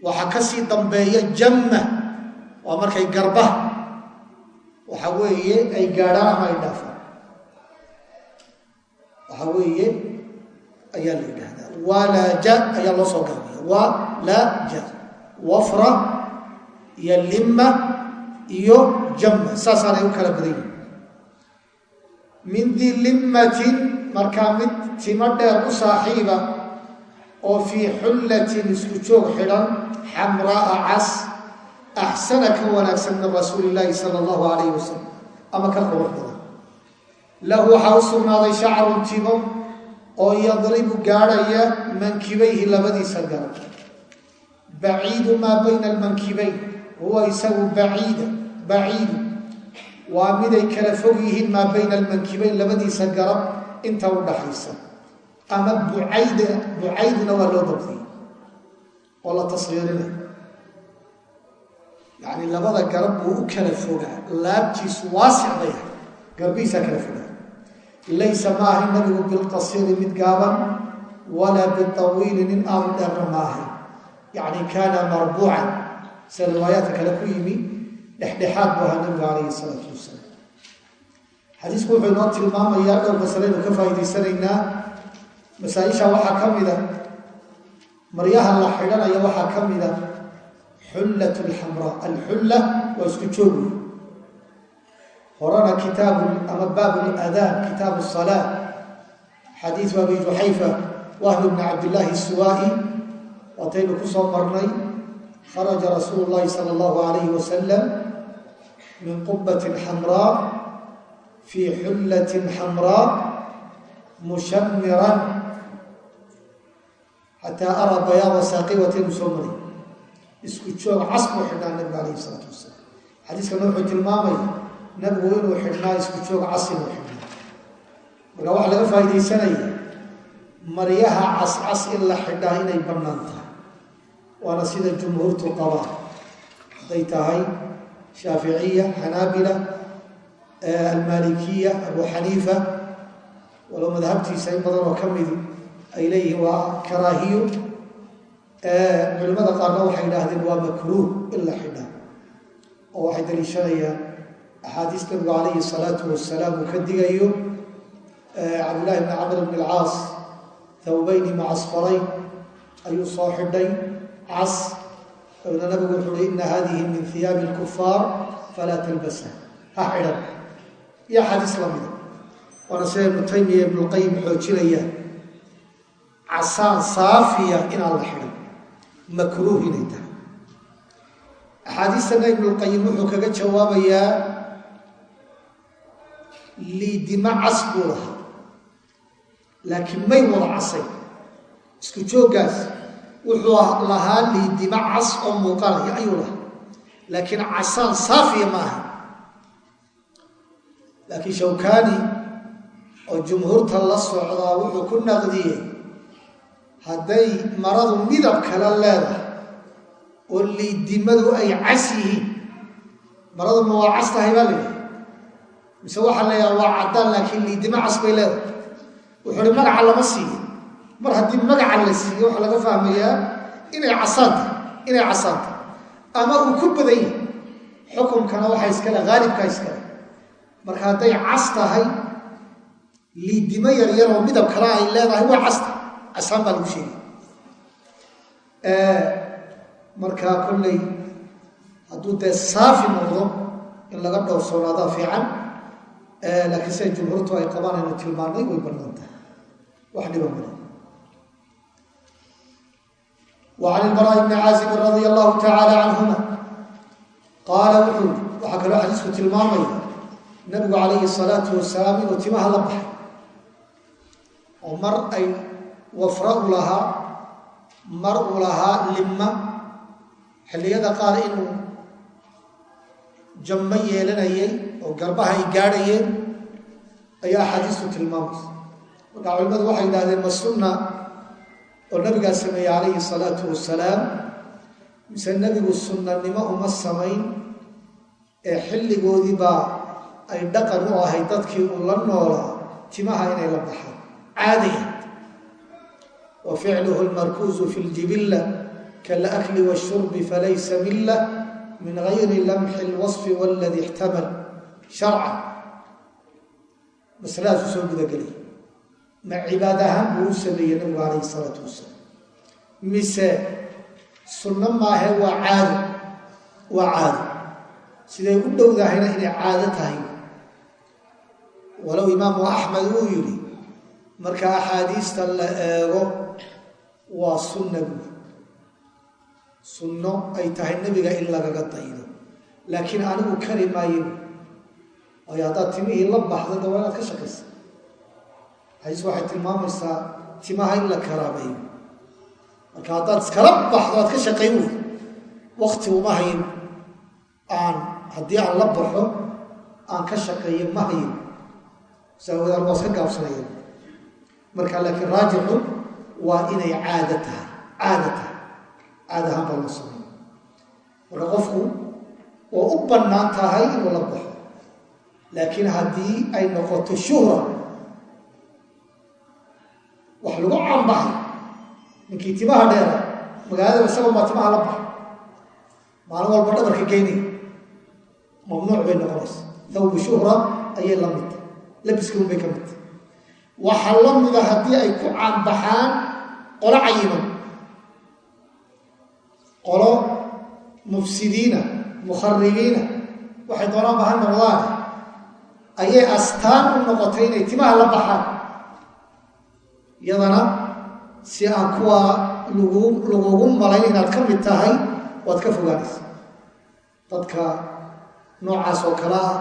Waxaa ka sii dambeeya jamma. Waa markay garbaha waxa weeye ay gaadhaan ama ay dhaafaan? Waxa weeye ayaa la yidhaahdaa. Walaja ayaa loo soo gaabiya walaja wafra iyo limma iyo jamma saasaanay u kala badan yihiin min di limmatin markaa mid timo dheer u saaxiiba oo fii xullatin isku joog xidhan xamraaa cas axsana ka wanaagsan min rasuuli illaahi sala allahu calayhi wasalam ama ka qurux badan. Lahu waxaa u sugnaaday shacrun timo oo yadribu gaadhaya mankibayhi labadiisa garab. Baciidu maa bayna almankibayn huwa isagu baciida baciidu. Waa miday kala fog yihiin maa bayna almankibayn labadiisa garab inta u dhaxaysa. Ama bucayd bucayduna waa loo dabdiyey oo la tasriirinayo yacni labada garab buu u kala fogaa. Laabtiisu waasic bay ahay garbihiisaa kala fogaa. Laysa maaha nabigu bilqasiiri mid gaaban walaa bitawiili nin aanu dheerna maahay yacni kaana marbuucan sida riwaayaadka kale ku yimi dhexdhexaad buu ahaa nabigu calayhi salaatu wasalaam. Xadiisku wuxuu inoo tilmaamayaa dhowr masaleynu ka faa'idaysanaynaa. Masaa-isha waxaa ka mida maryaha la xidhanaya waxaa ka mida xullat lxamraa alxulla waa isku joogi horena kitaabu ama baabu ladaan kitaabu salaa xadiidu abi juxayfa wahb bni cabdillaahi suwaa'i waataynu ku soo marnay kharaja rasuulu llahi sala allahu alayhi wasalam min qubatin xamraa fii xullatin xamraa mushamiran xataa araa bayaada saaqi waataynu soo maray isku joog cas buu xidhnaa nabigu calayhi isalaatu wasalaam xadiiskana wuxuu tilmaamaya nabigu inuu xidhnaa isku joog cas inuu xidhnaa marka waxaa laga faa'iidaysanaya maryaha cascas in la xidhaa inay bannaan waana sida jumhuurtu qabaa hadday tahay shaaficiya xanaabila almaalikiya abu xaniifa walow madhabtiisa in badan oo ka midi ay leeyihiin waa karaahiyo culimmada qaarna waxay yidhaahdeen waa makruuh in la xidha oo waxay daliishanayaan axaadiis nabigu calayhi salaatu wasalaam uu ka digayo. Cabdillahi bni camr bni alcaas thawbayni macasfarayn ayuu soo xidhay cas dabna nabigu wuxu uhi ina hadihi min hiyaabi lkufaar falaa talbasha ha xidhan iyo axaadiis lamida waana sida ibnu taymiya ibnulqayim xoojinayaan casaan saafiya inaan la xidhan makruuh inay tahay axaadiistana ibnulqayim wuxuu kaga jawaabayaa liidima cas buu lahaa laakiin may wada casay isku jooggaas wuxuu lahaa liidima cas oo muuqanaya ayuu lahaa. Laakiin casaan saafiya ma aha laakiin shawkaani oo jumhuurta la socdaa wuxuu ku naqdiyey hadday maradu midab kale leedahay oo liidimadu ay cas yihiin maraduma waa cas tahay baa layihi mise waxaa leeyaha waa caddaan laakiin liidimo cas bay leedahay. Wuxuu uhi magaca lama siiyo mar haddii magaca la siiyo waxaa laga fahmayaa inay casaan tahay inay casaan tahay ama uu ku badan yahay xukunkana waxaa iskale haalibkaa iskale marka hadday cas tahay liidimo yaryar oo midab kale ay leedahay waa cas tahay. Casaan baa lagu sheegay. Markaa kolley hadduu dee saafi noqdo in laga dhowrsoonaada fiican laakiin sida jumhuurtu ay qabaan aynu tilmaanay way bannaan tahay wax dhiba male wcan ilbaraa'i bni caazibin radia allahu tacaala canhuma qaala wuxuu waxaa kaloo xadiisku tilmaamaya nabigu calayhi salaatu wasalaam inuu timaha la baxay oo mar ay wafra u lahaa mar u lahaa limma xilliyada qaar inuu jammo yeelanayay oo garbaha ay gaadhayeen ayaa xadiistu tilmaamaysa markaa culimadu waxay yidhaahdeen masunna oo nabigaa sameeyey calayhi salaatu wasalaam mise nebigu sunnanimo uma samayn ee xilligoodii baa ay dhaqan u ahay dadkii uu la noolaa timaha inay la baxaan. Caadiya wa ficluhu lmarkuusu fi ljibilla kalakli washurbi falaysa milla min gayri lamxi lwasfi waladii ixtamal. Sharcan masaladaas soo gudagelay ma cibaad ahaan buu u sameeyey nabigu calayhi salaatu wasalaam. Mise sunno maahe waa caado waa caado. Siday u dhowdahayna inay caado tahay. Walow imaamu axmed uu yidhi marka axaadiista la eego waa sunna buuri sunno ay tahay nebiga in lagaga daydo. Laakiin anigu kari maayo. Waayo haddaad timihii la waa inaad ka shaqaysa xadiis waxay tilmaamaysaa timaha in la karaameeyo marka haddaad iskala baxdo aad ka shaqayn wey uma hayn aan haddii aan la baxo aan ka shaqeeyo ma hayn. Saawadaan waa iska gaabsanaya marka laakiin raajixu waa inay caado tahay caada tahay. Caada ahaan baa loo sameeya marka qofku waa u bannaan tahay inuu la baxo. Laakiin haddii ay noqoto shuhra wax lagu canbaxay. Ninkii timaha dheera magaalada isagoo baa timaha la baxay. Maalin walba dhabarka geynaya mamnuuc bay noqonaysa. Thawbu shuhra ayay la mid tahay. Labiska un bay ka mid tahay. Waxaa la mida haddii ay ku caanbaxaan qolo cayiman qolo mufsidiina mukharibiina waxay doonaan ba ha noqdaan. Ayay astaan u noqotay inay timaha la baxaan iyadana si aan kuwaa lagugu malayn inaad ka mid tahay waad ka fogaanaysa. Dadka noocaas oo kale ah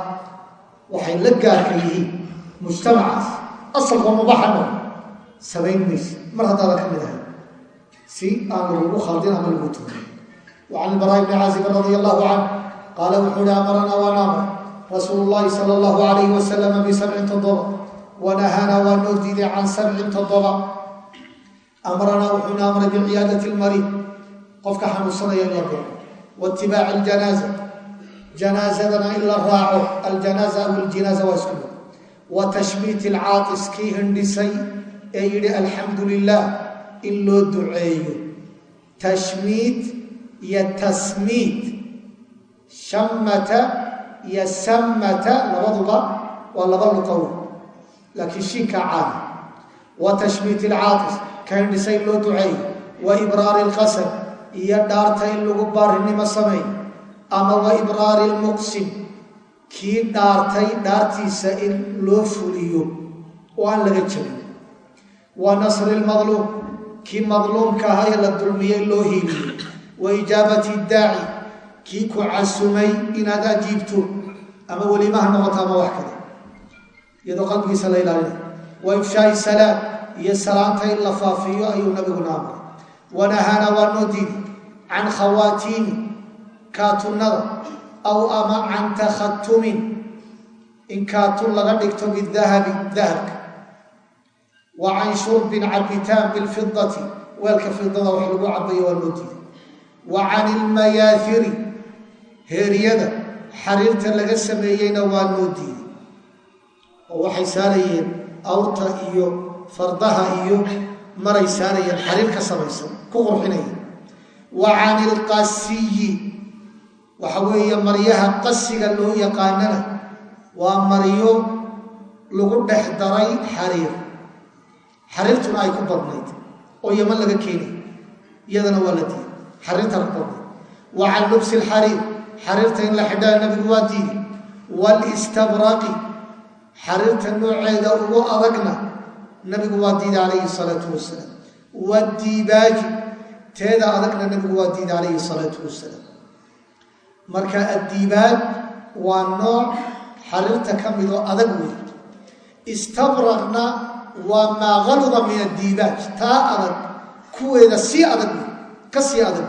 waxay la gaarka yihiin mujtamacaas. Asalkoo mubaxa no maysa. Mar haddaada ka mid ahay si aan lagugu khaldin ama lagu tukan wacan ilbaraa ibni caazibin radi allahu canh qaala wuxuuhi amaranaa waanaamar rasuulu llaahi sala allahu alayhi wasalama bisabcin toddoba wanahaanaa waa noo diiday can sabcin toddoba amranaa wuxuuna amray biciyaadati lmariid qofka xanuunsanaya in la diro waitibaaci aljanaasa janaasadana in la raaco aljanaasa aw iljinaaza waa isku mid wa tashmiit alcaatis kii hindhisay ee yidhi alxamdu lilah in loo duceeyo tashmiit iyo tasmiit shammata iyo sammata labaduba waa laba luqow laakiin shiinkaa caana wa tashmiit ilcaatis ka hindhisay loo duceey wa ibraari ilqasam iyo dhaarta in lagu baarinimo sameey ama wa ibraari ilmuqsim kii dhaartay dhaartiisa in loo fuliyo oo aan laga jabin wa nasri ilmadluum kii madluumka ahaa ee la dulmiyey loo hiiliyo wa ijaabati daaci kii ku casumay inaad ajiibto ama welimaha noqoto ama wax kale iyadoo qalbigiisa la ilaalina. Wa ifshaai salaam iyo salaanta in la faafiyo ayuu nabiguna amray wanahaana waa noo diidi can khawaatiimi kaatunnada aw ama can takhatumin in kaatun laga dhigto bidahabi dahabka. Wa can shurbin cabitaan bilfidati weelka fidada wax lagu cabayo waa noo diiday. Wa can ilmayaahiri heeryada xariirta laga sameeyeyna waa noo diiday oo waxay saarayeen awrta iyo fardaha iyo maray saarayeen xariir ka samaysan ku qurxinayeen. Wa can ilqasiyi waxa weeye maryaha qasiga loo yaqaanana waa maryo lagu dhex daray xariir xariirtuna ay ku badnayd oo yaman laga keenay iyadana waa la diiday. Xariirta ku badnayd. Wa can lubsi alxariir xariirta in la xidhaa nabigu waa diiday. Walistabraqi xariirta nooceeda ugu adagna nabigu waa diiday calayhi salaatu wasalaam. Wadiibaaji teeda adagna nabigu waa diiday calayhi salaatu wasalaam. Marka addiibaaj waa nooc xariirta ka mid oo adag wey istabraqna waa maa galuda min addiibaaj taa adag kuweeda sii adag ka sii adag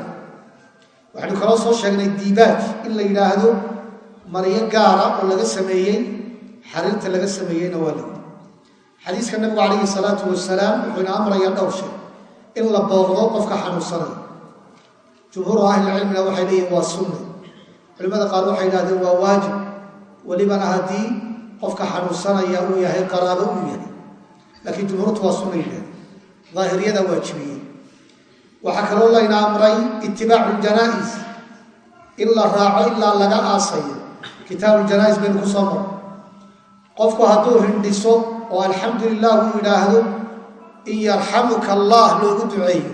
waxaynu kaloo soo sheegnay diibaaj in la yidhaahdo maryo gaara oo laga sameeyey xariirta laga sameeyeyna waa la xadiiska nabigu calayhi salaatu wasalaam wuxuuna amrayaa dhowr shay in la booqdo qofka xanuunsanaya. Jumhuuru ahlilcilmina waxay leeyihiin waa sunna. Culimmada qaar waxay yidhahdeen waa waajib. Welibana haddii qofka xanuunsanaya uu yahay qaraabo uu yahay. Laakiin jumhuurtu waa sunna yidhahdeen daahiriyada waajibiyey. Waxaa kaloo layna amray itibaacu ljanaa'is in la raaco ilaa laga aasayo. Kitaabu ljanaa'is baynu ku soo maray qofku hadduu hindhiso oo alxamdu lilah uu yidhaahdo in yarxamuka allah loogu duceeyo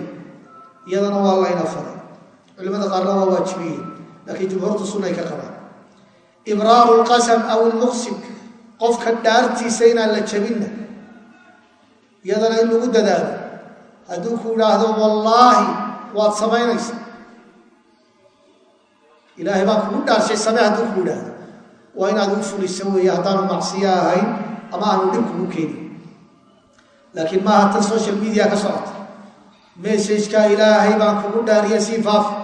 iyadana waa layna faray culimada qaarna waa waajibiyeen laakiin jumhuurtu sunnay ka qabaan. Ibraaru lqasam aw ilmuqsim qofka dhaartiisa inaan la jabinna iyadana in lagu dadaalo. Hadduu ku idhaahdo wallaahi waad samaynaysa ilaahay baan kugu dhaarshay samee hadduu ku idhaahdo waa inaad u fulisa weeye haddaanu macsiyo ahayn ama aanu dhib kugu keenin. Laakiin maaha tan social media ka socota. Messajka ilaahay baan kugu dhaariya sii faafi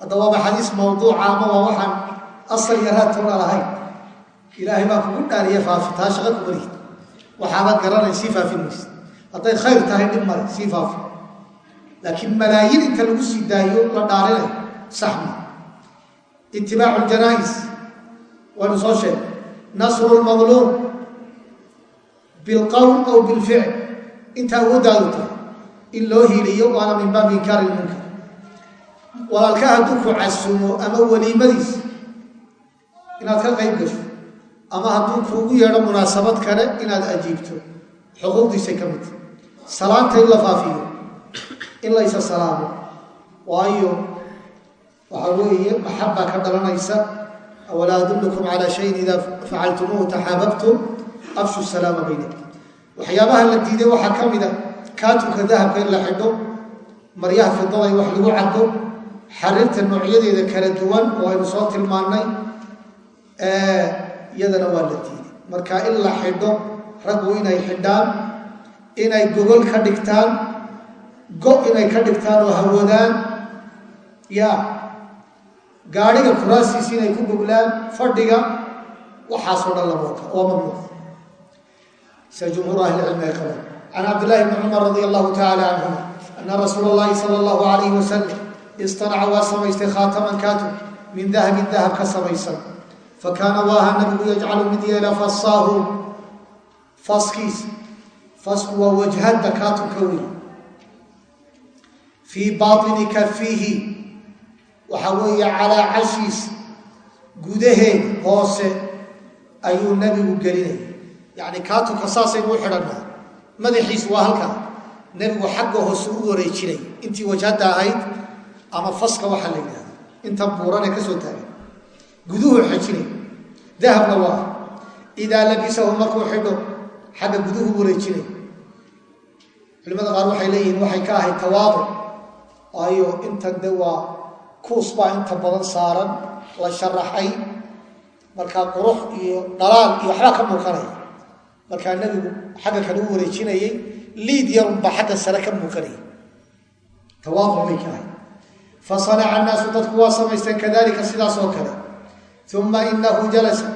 hadda waaba xadiis mawduuca ama waa waxaan asal iyo lahayn ilaahay baan kugu dhaariya faafi taa shaqa kuma lihid waxaabad garanay sii faafin maysa hadday khayr tahay dhib male sii faafi. Laakiin malaayiin inta lagu sii daayo la dhaarinayo sax ma itibaacu ljanaa'is waynu soo sheegay. Nasru lmadluum bilqowl aw bilficl inta awooddaadu tahay in loo hiiliyo waana min baabi inkaari lmunkar walaalka hadduu ku casumo ama weliimadiis inaad ka qayb gasho ama hadduu kuugu yeedho munaasabad kale inaad ajiibto xuquuqdiisay ka mid tahay. Salaanta in la faafiyo in laysa salaamo. Waayo waxaa weeye maxaba ka dhalanaysa awalaa adullukum calaa shayin idaa facaltumuuhu taxaababtum afshu salaama baynakum waxyaabaha la diiday waxaa ka mid a kaatunka dahabka in la xidho maryaha fidada in wax lagu caddo xariirta noocyadeeda kala duwan oo aynu soo tilmaannay iyadana waa la diiday marka in la xidho raggu inay xidhaan inay gogol ka dhigtaan go inay ka dhigtaan oo hawadaan ya gaadhiga kuraasiis inay ku goglaan fadhiga waxaasoo dhan lama wata waa mamnuuc sida jumhuur ahlicilmi ay qabaan. Can cabdillahi bni cumar radi allahu tacala canhuma ana rasuula allahi sala allahu alayh wasalam istanaca waa samaystay khaataman kaatub min dahabin dahab ka samaysan. Fakaana waaha nabigu yajcalu mid yeela fasaahu faskiisa fasku waa wajhadda kaatunka wey fii baini kafihi waxaa weeye calaa cashiis gudaheed hoose ayuu nebigu gelinaya yacni kaatunka saasaynu u xidhannaha madaxiisu waa halkaa nebigu xagga hoose u wareejiray. Intii wajhadda ahayd ama faska waxaa la yidhahda inta buurane ka soo taagan. Guduhu xejinay dahabna waa idaa labisahu markuu xidho xagga guduhu wareejinay. Culimada qaar waxay leeyihiin waxay ka ahayd tawaaduc waayo intan de waa kuus baa inta badan saaran la sharaxay. Markaa qurux iyo dhalaal iyo waxbaa ka muuqanaya markaa nebigu xagga kale u wareejinayay liid yarunbaa xagga sare ka muuqanaya tawaaduc bay ka ahayd. Fasanaca annaasu dadku waa samaysteen kadalika sidaas kale. Uma inahu jalasa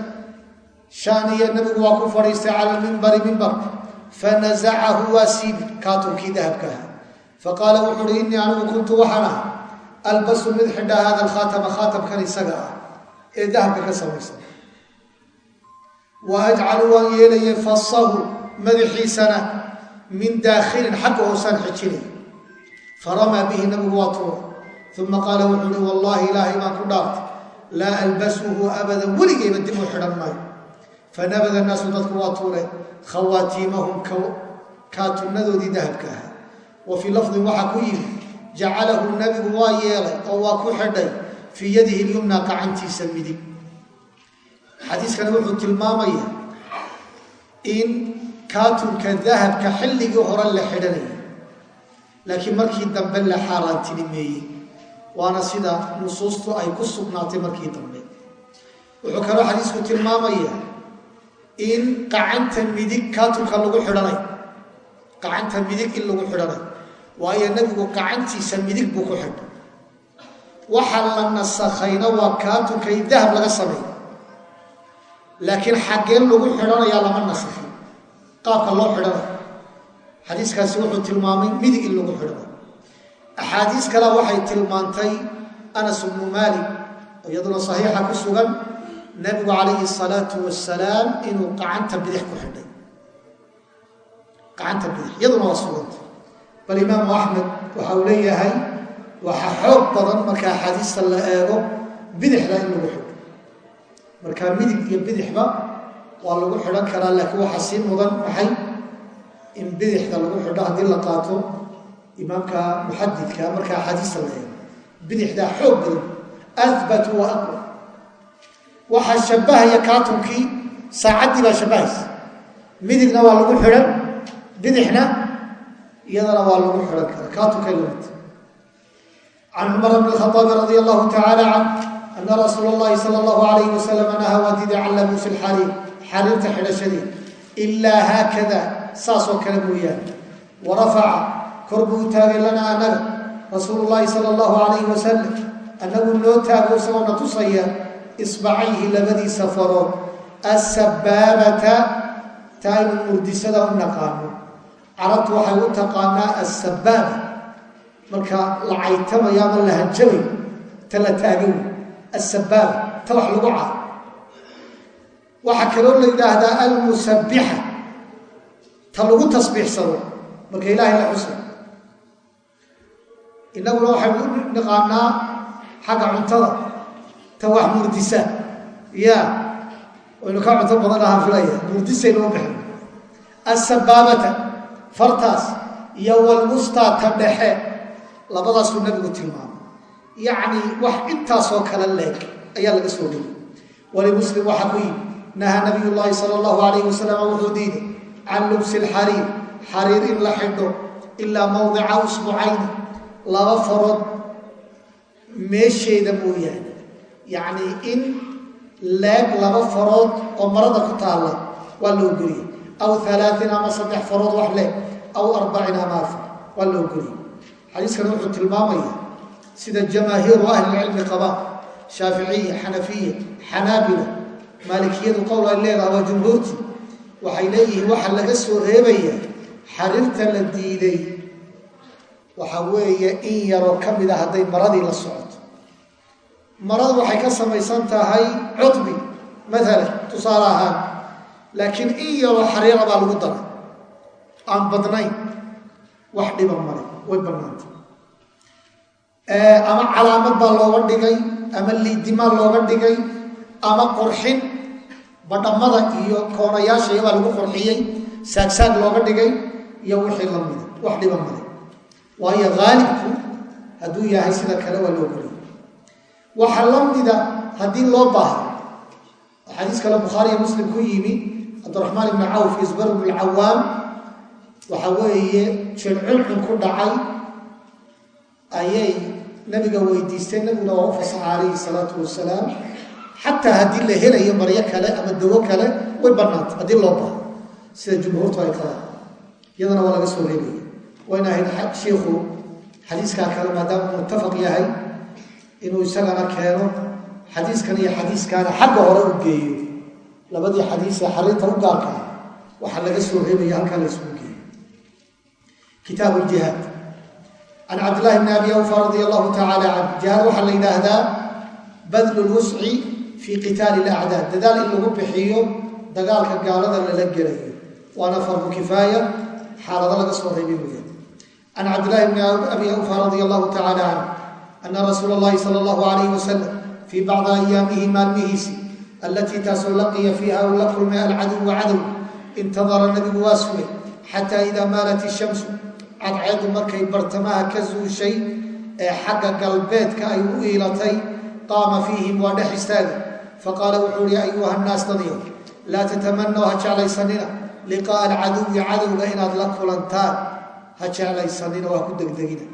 shaaniya nebigu waa ku fadhiistay cala lmimbari mimbarka fanazacahu waa siibi kaatunkii dahabka ahaa. Faqaala wuxu uhi innii anigu kuntu waxaan ah albasu mid xidha hada alkhaatama khaatamkan isaga ah ee dahabka ka samaysan wa ajcalu waan yeelayay fasahu madaxiisana min daakhilin xagga hoosaan xijinay faramaa bihi nabigu waa tuura uma qaala wuxuu uhi wallaahi ilaahay baan ku dhaartay laa albasuhu abadan weligayba dib u xidhan maayo fanabada naasu dadku waa tuureen khawaatiimahum kaatunadoodii dahabka ahaa wa fii lafdin waxaa ku yimi jacalahu nabigu waa yeelay oo waa ku xidhay fii yadihi lyumna qacantiisa midig xadiiskani wuxuu tilmaamaya in kaatunka dahabka xilligii hore la xidhanayay laakiin markii dambe la xaaraantinimeeyey waana sida nusuustu ay ku sugnaatay markii dambe wuxuu kaloo xadiisku tilmaamaya in qacanta midig kaatunka lagu xidhanay qacanta midig in lagu xidhanay waayo nebigu gacantiisa midig buu ku xidhay. Waxa la nasakhayna waa kaatunkay dahab laga sameeyo laakiin xaggeen lagu xidhanayaa lama nasakhin. Qaabka loo xidhanayo xadiiskaasi wuxuu tilmaamay midig in lagu xidhanayo axaadiis kale waxay tilmaantay anas bnu maalik iyaduna saxiixa ku sugan nebigu calayhi salaatu wasalaam inuu gacanta bidix ku xidhay. Gacanta bidix iyaduna waa suganta bal imaamu axmed waxa uu leeyahay waxa xoog badan marka axaadiista la eego bidixda in lagu xidho marka midig iyo bidixba waa lagu xidhan karaa laakiin waxaa sii mudan maxay in bidixda lagu xidho haddii la qaato imaamka muxadidka marka axaadiista la eego. Bidixdaa xoog badan ahbatu wa aqwa. Waxaa shabbahaya kaatunkii saacaddii baa shabbahaysa midigna waa lagu xidhan bidixna iyadana waa lagu xidhan kara kaatunkay la mid can cumar bn khaaab radi allahu tacaala can ana rasuula اllahi sala allahu alayh wasalam naha wadida can labuusi lxariir xariirta xidhashadii. Ilaa haakada saasoo kale mooyaane. Warafaca kor buu u taagay lana anaga. Rasuulu llahi sala allahu alayh wasalam annagu noo taago isagoo na tusaya isbacayhi labadiisa farood asabaabata taa aynu murdisada u naqaano carabtu waxay u taqaanaa asabaaba marka la caytamaya ama la hanjabay ta la taagay asabaaba ta wax lagu caa waxaa kaloo la yidhaahdaa almusabixa ta lagu tasbiixsado. Marka ilaahay la xusa innaguna waxaynu u naqaanaa xagga cuntada ta wax murdisa ya waynu ka cunto badan ahaan filaya. Murdisaynu u bixin. Asabaabata fartaas iyo walmustaa ta dhexe labadaasuu nabigu tilmaamay. Yacni wax intaasoo kale leeg ayaa laga soo dhigay. Walimuslim waxaa ku yimi nahaa nabiy llaahi sala allahu alayh wasalam wuxuu diiday can lubsi lxariir xariir in la xidho ilaa mawdica usbucayni laba farood meesheeda mooyaane yacni in leeg laba farood oo marada ku taalla waa la ogoliyey aw alaain ama saddex farood wax leeg aw arbacin ama afar waa la ogoliyey xadiiskana wuxuu tilmaamaya sida jamaahiiru ahlilcilmi qabaan shaaficiya xanafiya xanaabila maalikiyadu qowl ay leedaha waa jumhuurti waxay leeyihiin waxa laga soo reebaya xariirta la diiday waxa weeye in yaroo ka mid a hadday maradii la socoto maradu waxay ka samaysan tahay cudbi maalan tusaale ahaan laakiin in yaroo xariira baa lagu daray. Aan badnayn wax dhiba male way bannaantay. Ama calaamad baa looga dhigay ama liidimaa looga dhigay ama qurxin badhammada iyo koonayaasha iyabaa lagu qurxiyey saagsaag looga dhigay iyo wixii la mida wax dhiba male waayo haalibku hadduu yahay sida kale waa loo goliyay waxaa la mida haddii loo baahdo xadiis kale bukhaariyo muslim ku yimi cabdiraxmaan ibni cawf iyo zubayr bnu lcawaam waxa weeye jircilcun ku dhacay. Ayay nabiga weydiisteen nabiguna waa u fasaxa calayhi salaatu wasalaam. Xataa haddii la helayo maryo kale ama dawo kale way bannaantay haddii loo baahdo. Sida jumhuurtu ay qabaan iyadana waa laga soo reebaya wayna ahayd shiikhu xadiiskaa kale maadaama muttafaq yahay inuu isagana keeno xadiiskan iyo xadiiskaana xagga hore u geeyo labadii xadiis ee xariirta u gaarka ah waxaa laga soo reebaya halkaa la isugu geeyo kitaab ljihaad can cabdillahi bni abi awfa radia allahu tacaala canhu jihaad waxaa la yidhaahdaa badlu lwusci fii qitaali lacdaa dadaal in lagu bixiyo dagaalka gaalada lala gelayo. Waana fardu kifaaya xaalado laga soo reebay mooyaan can cabdillahi bni abi awfa radia allahu tacaala canhu ana rasuula اllahi sala allahu alayh wasalam fii bacdi ayaamihi maalmihiisi allatii taasoo laqiya fiiha u la kulmay alcaduwa cadow intadara nabigu waa sugay xataa idaa maalat ishamsu cadceedu markay bartamaha ka zuushay ee xagga galbeedka ay u iilatay qaama fiihim waa dhex istaaga faqaala wuxuu ihi ayuha nnaas dadiyo laa tatamanaw ha jeclaysanina liqaa'a alcaduwi cadowga inaad la kulantaan ha jeclaysanina waa ku degdegina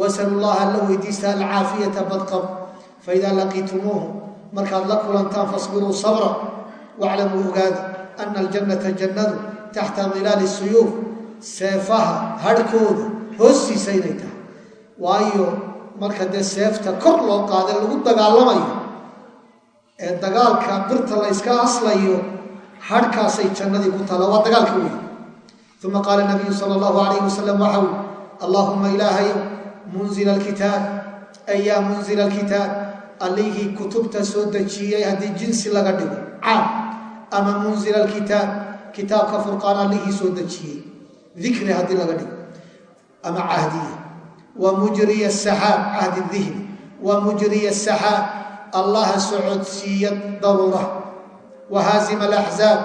wasalu llaha alla weydiista alcaafiyata badqab faidaa laqiitumuuhu markaad la kulantaan fasbiruu sabra waclamuu ogaada ana aljannata jannadu taxta dilaali suyuuf seefaha harhkooda hoostiisa inay tahay. Waayo marka dee seefta kor loo qaada lagu dagaalamayo ee dagaalka birta la yska aslayo hadhkaasay jannadii ku taalla waa dagaalka weyn. Uma qaala nabiyu sala allahu alayh wasalam waxau allaahuma ilaahayow munzila alkitaab. Ay yaa munzila alkitaab allihii kutubta soo dejiyey haddii jinsi laga dhigo. Caam ama munzila alkitaab kitaabka furqaan allihii soo dejiyey. Dikri haddii laga dhigo. Ama cahdiya. Wa mujriya asaxaab cahdi dihni wa mujriya asaxaab allaha socodsiiya daruura. Wa haazima alaxzaab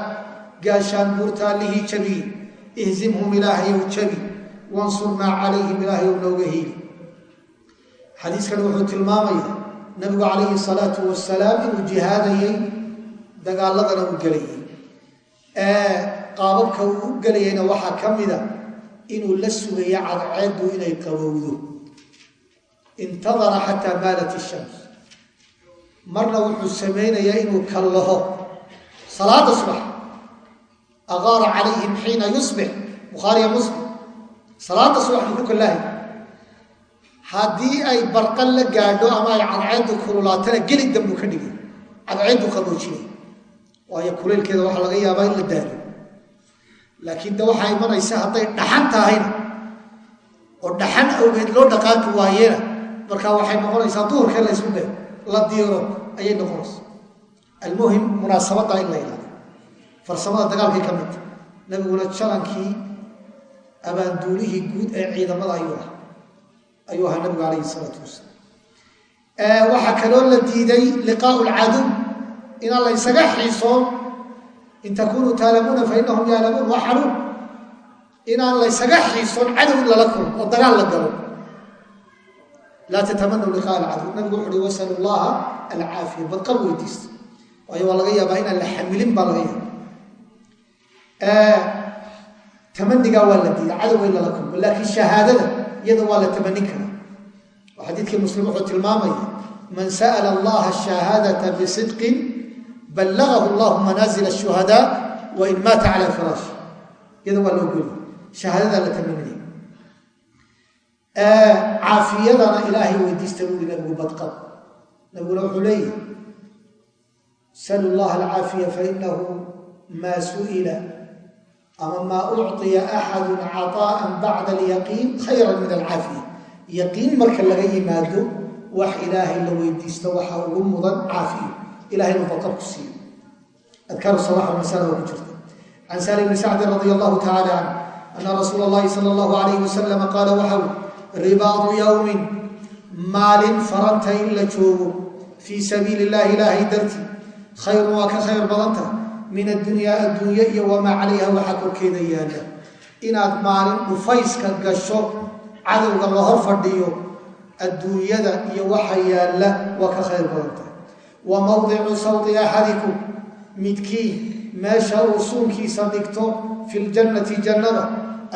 gaashaan buurta allihii jabiye ihzimhum ilaahayow jabi wansurnaa calayhim ilaahayow nooga hiili xadiiskan wuxuu tilmaamaya nabigu calayhi salaatu wasalaam inuu jihaadayey dagaaladana u gelayay qaababka uu u gelayayna waxaa ka mida inuu la sugayo cadceeddu inay qabowdo. Intadara xataa maalat ishams marna wuxuu samaynayaa inuu kallaho. Salaada subax. Aqaara calayhim xiina yusbix. Bukhaariya muslim. Salaada subax buu ku kallahay haddii ay barqan la gaadho ama ay cadceeddu kululaatana gelig danbuu ka dhigay cadceeddu qaboojinay waayo kuleylkeeda waxaa laga yaabaa in la daalo. Laakiin de waxaa imanaysa hadday dhaxan tahayna oo dhaxan awgeed loo dhaqaaqi waayeena markaa waxay noqonaysaa duhurkee la ysku beero la diiro ayay noqonaysa almuhim munaasabadda in la ilaaliyo. Farsamada dagaalkay ka midta nabiguna jalankii abaanduulihii guud ee ciidamada ayuu ah ayuu ahaa nabigu calayhi salaatu wasalaam waxaa kaloo la diiday liqaau lcaduw inaan la ysaga xiisoon in takunuu taalamuuna fa inahum yaalamuun. Waa inaan la ysaga xiisoon cadow lala kulmo oo dagaal la galo. Laa tatamanaw liqaa alcaduw nabigu wuxu uhi wasalu llaha alcaafiya badqab weydiista waayo waa laga yaabaa inaan la xamilin baa laga yaaba tamanigaa waa la diiday cadow in lala kulmo laakiin shahaadada iyada waa la tamanin karaa. Oo xadiidkii muslim wuxuu tilmaamaya man sa'la allaha shahaadata bisidqin ballagahu llahu manaazil ashuhadaa wain maata cala firaash iyada waa loo goliy shahaadadaa la tamaninaya caafiyadana ilaahay weydiista buuli nabigu badqab. Nabiguna wuxuu leeyahy salu llaha alcaafiya fainahu maa su'ila ama maa ucطiya axadu caطaءa bacda alyaqiin khayra min alcaafiya yaqiin marka laga yimaado wax ilaahay la weydiisto waxa ugu mudan caafiyo ilahay inuu badqab ku siiyo adkaaru sabax masala waa ku jirta can saali bni sacdin radi allahu tacala canh ana rasuula اllahi sala allahu alayh wasalam qaala waxau ribaadu yowmin maalin faranta in la joogo fii sabiili illahi ilaahay darti khayrun waa ka khayr badanta min addunyaa adduunye iyo wamaa calayha waxaa korkeeda yaalla. Inaad maalin dhufayska gasho cadowga la hor fadhiyo adduunyada iyo waxa yaalla waa ka khayr badanta. Wa mawdicu sawti axadikum midkii meesha uu suunkiisa dhigto fi ljannati jannada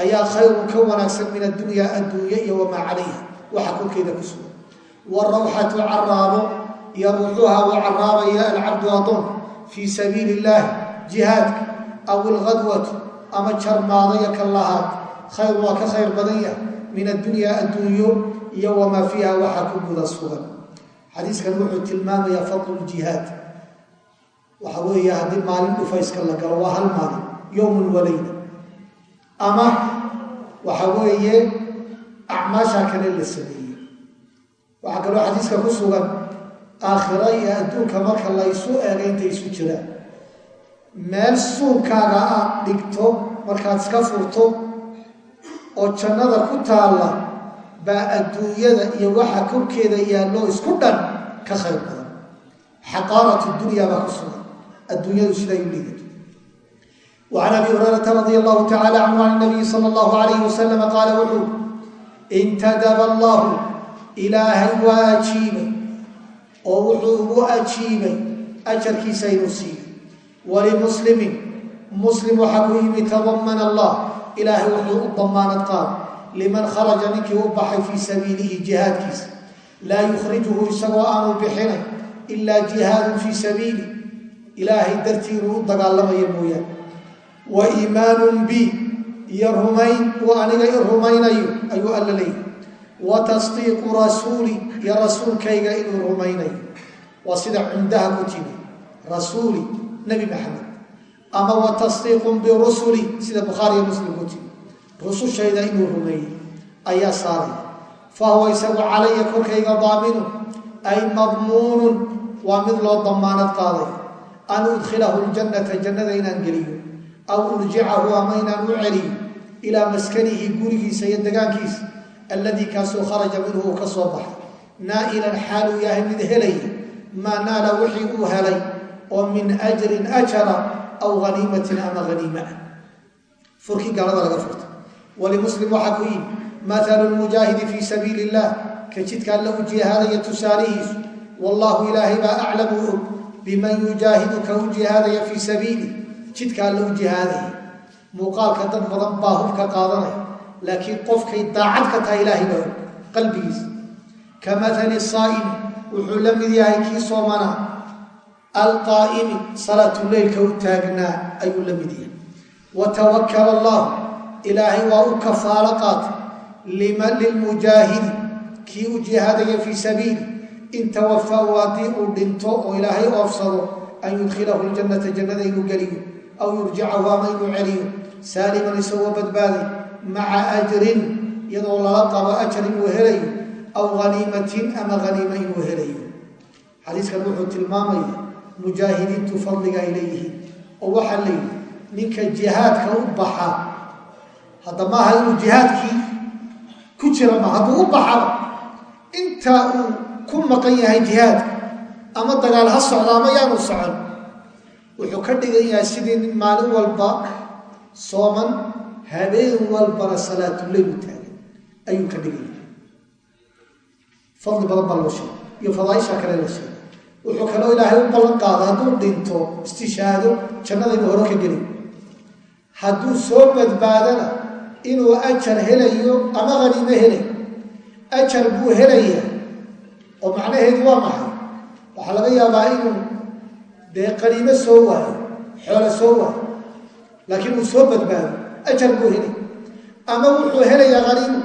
ayaa khayrun ka wanaagsan min addunyaa adduunye iyo wamaa calayha waxa korkeeda ku sugan. Warawxatu caraabo yaruuxuha uu caraabaya alcabdu adoon fii sabiili illaahi jihaadka aw ilghadwatu ama jarmaadaya ka lahaad khayr waa ka khayr badan yahay min addunyaa adduunyo iyo wamaa fiiha waxa ku guda sugan. Xadiiskan wuxuu tilmaamayaa fadlu ljihaad waxa weeye haddii maalin dhufayska la galo waa hal maalin yowmun walayla ama waxa weeye acmaashaa kale la sameeyey. Waxaa kaloo xadiiska ku sugan aakhiro iyo adduunka marka laysu eega intay isu jiraan meel suunkaaga aad dhigto markaad iska furto oo jannada ku taalla baa adduunyada iyo waxa korkeeda yaallo isku dhan ka khayr badan. Xaqaaratu dunya baa ku sugan. Adduunyadu siday u dhigato wacan abi hurayrata radia allahu tacala canhu can nabiyi sala allahu alayhi wasalama qaala wuxuu intadaba allahu ilaahay waa ajiibay oo wuxuu ugu ajiibay ajarkiisa inuu walimuslimin muslim waxaa ku yimi tadamana allah. Ilaahay wuxuu u damaanad qaad. Liman kharaja ninkii u baxay fii sabiilihi jihaadkiisa laa yukhrijuhu isagoo aanu bixinay ilaa jihaadun fii sabiili. Ilaahay dartii inuu u dagaalamayo mooyaan wa iimaanun bi iyo rumayn wa aniga i rumaynayo ayuu alla leeyahy wa tasdiiqu rasuuli iyo rasuulkayga inuu rumaynayo nebi maxamed ama wa tasdiiqun birusuli sida bukhaariyo muslim ku rusushayda inuu rumeeyey ayaa saaraya fa isagu calaya korkayga daaminu ay madmuunun waa mid loo damaanad qaaday. An udkhilahu ljannata jannada inaan geliyo. Aw urjicahu ama inaan u celiyo. Ilaa maskanihi gurigiisa iyo degaankiisa alladii kaasoo kharaja minhu uu ka soo baxay. Naa'ilan xaaluu yahay mid helaya maa naala wixii uu helay oo min ajrin ajara aw haniimatin ama haniima furkii gaalada laga furta walimuslim waxaa ku yimi mathalu lmujaahidi fii sabiili illah ka jidka alla u jihaadaya tusaalihiisu wallaahu ilaahay baa aclamu og biman yujaahidu ka u jihaadaya fii sabiili jidka alla u jihaadaya muuqaalka dad badan baa hubka qaadanaya laakiin qofkay daacad ka tahay ilaahay alqaa'imi salaatuleylka u taagnaa ayuu la mid yahay wa tawakala allah ilaahay waa u kafaalo qaatay lilmujaahidi kii u jihaadaya fii sabiili in tawafahu haddii uu dhinto oo ilaahay oofsado an yudkhilahu ljannata jannada inuu geliyo aw yurjicahu ama inuu celiyo saaliman isagoo badbaaday maca ajrin iyadoo lala qabo ajar inuu helayo aw haniimatin ama haniima inuu helayo mujaahidiintu fadliga ay leeyihiin oo waxaa leeyihi ninka jihaadka u baxa hadda maaha inuu jihaadkii ku jira ma hadduu u baxaba intaa uu ku maqan yahay jihaadka ama dagaal ha socdo ama yaanu socon. Wuxuu ka dhigan yahay sidii nin maalin walba sooman habeen walbana salaatuleyl u taagan. Ayuu ka dhigan yahay. Fadli badan baa loo sheegay iyo fadaaisha kale la sheegay wuxuu kaloo ilaahay u ballan qaada hadduu dhinto istishaado jannada inuu hore ka gelin hadduu soo badbaadana inuu ajar helayo ama haniimo helay ajar buu helayaa oo macnaheedu waa maxay? Waxaa laga yaabaa inuu dee qaniimo soo waayo xoolo soo waayo laakiin uu soo badbaado ajar buu helay. Ama wuxuu helayaa haniimo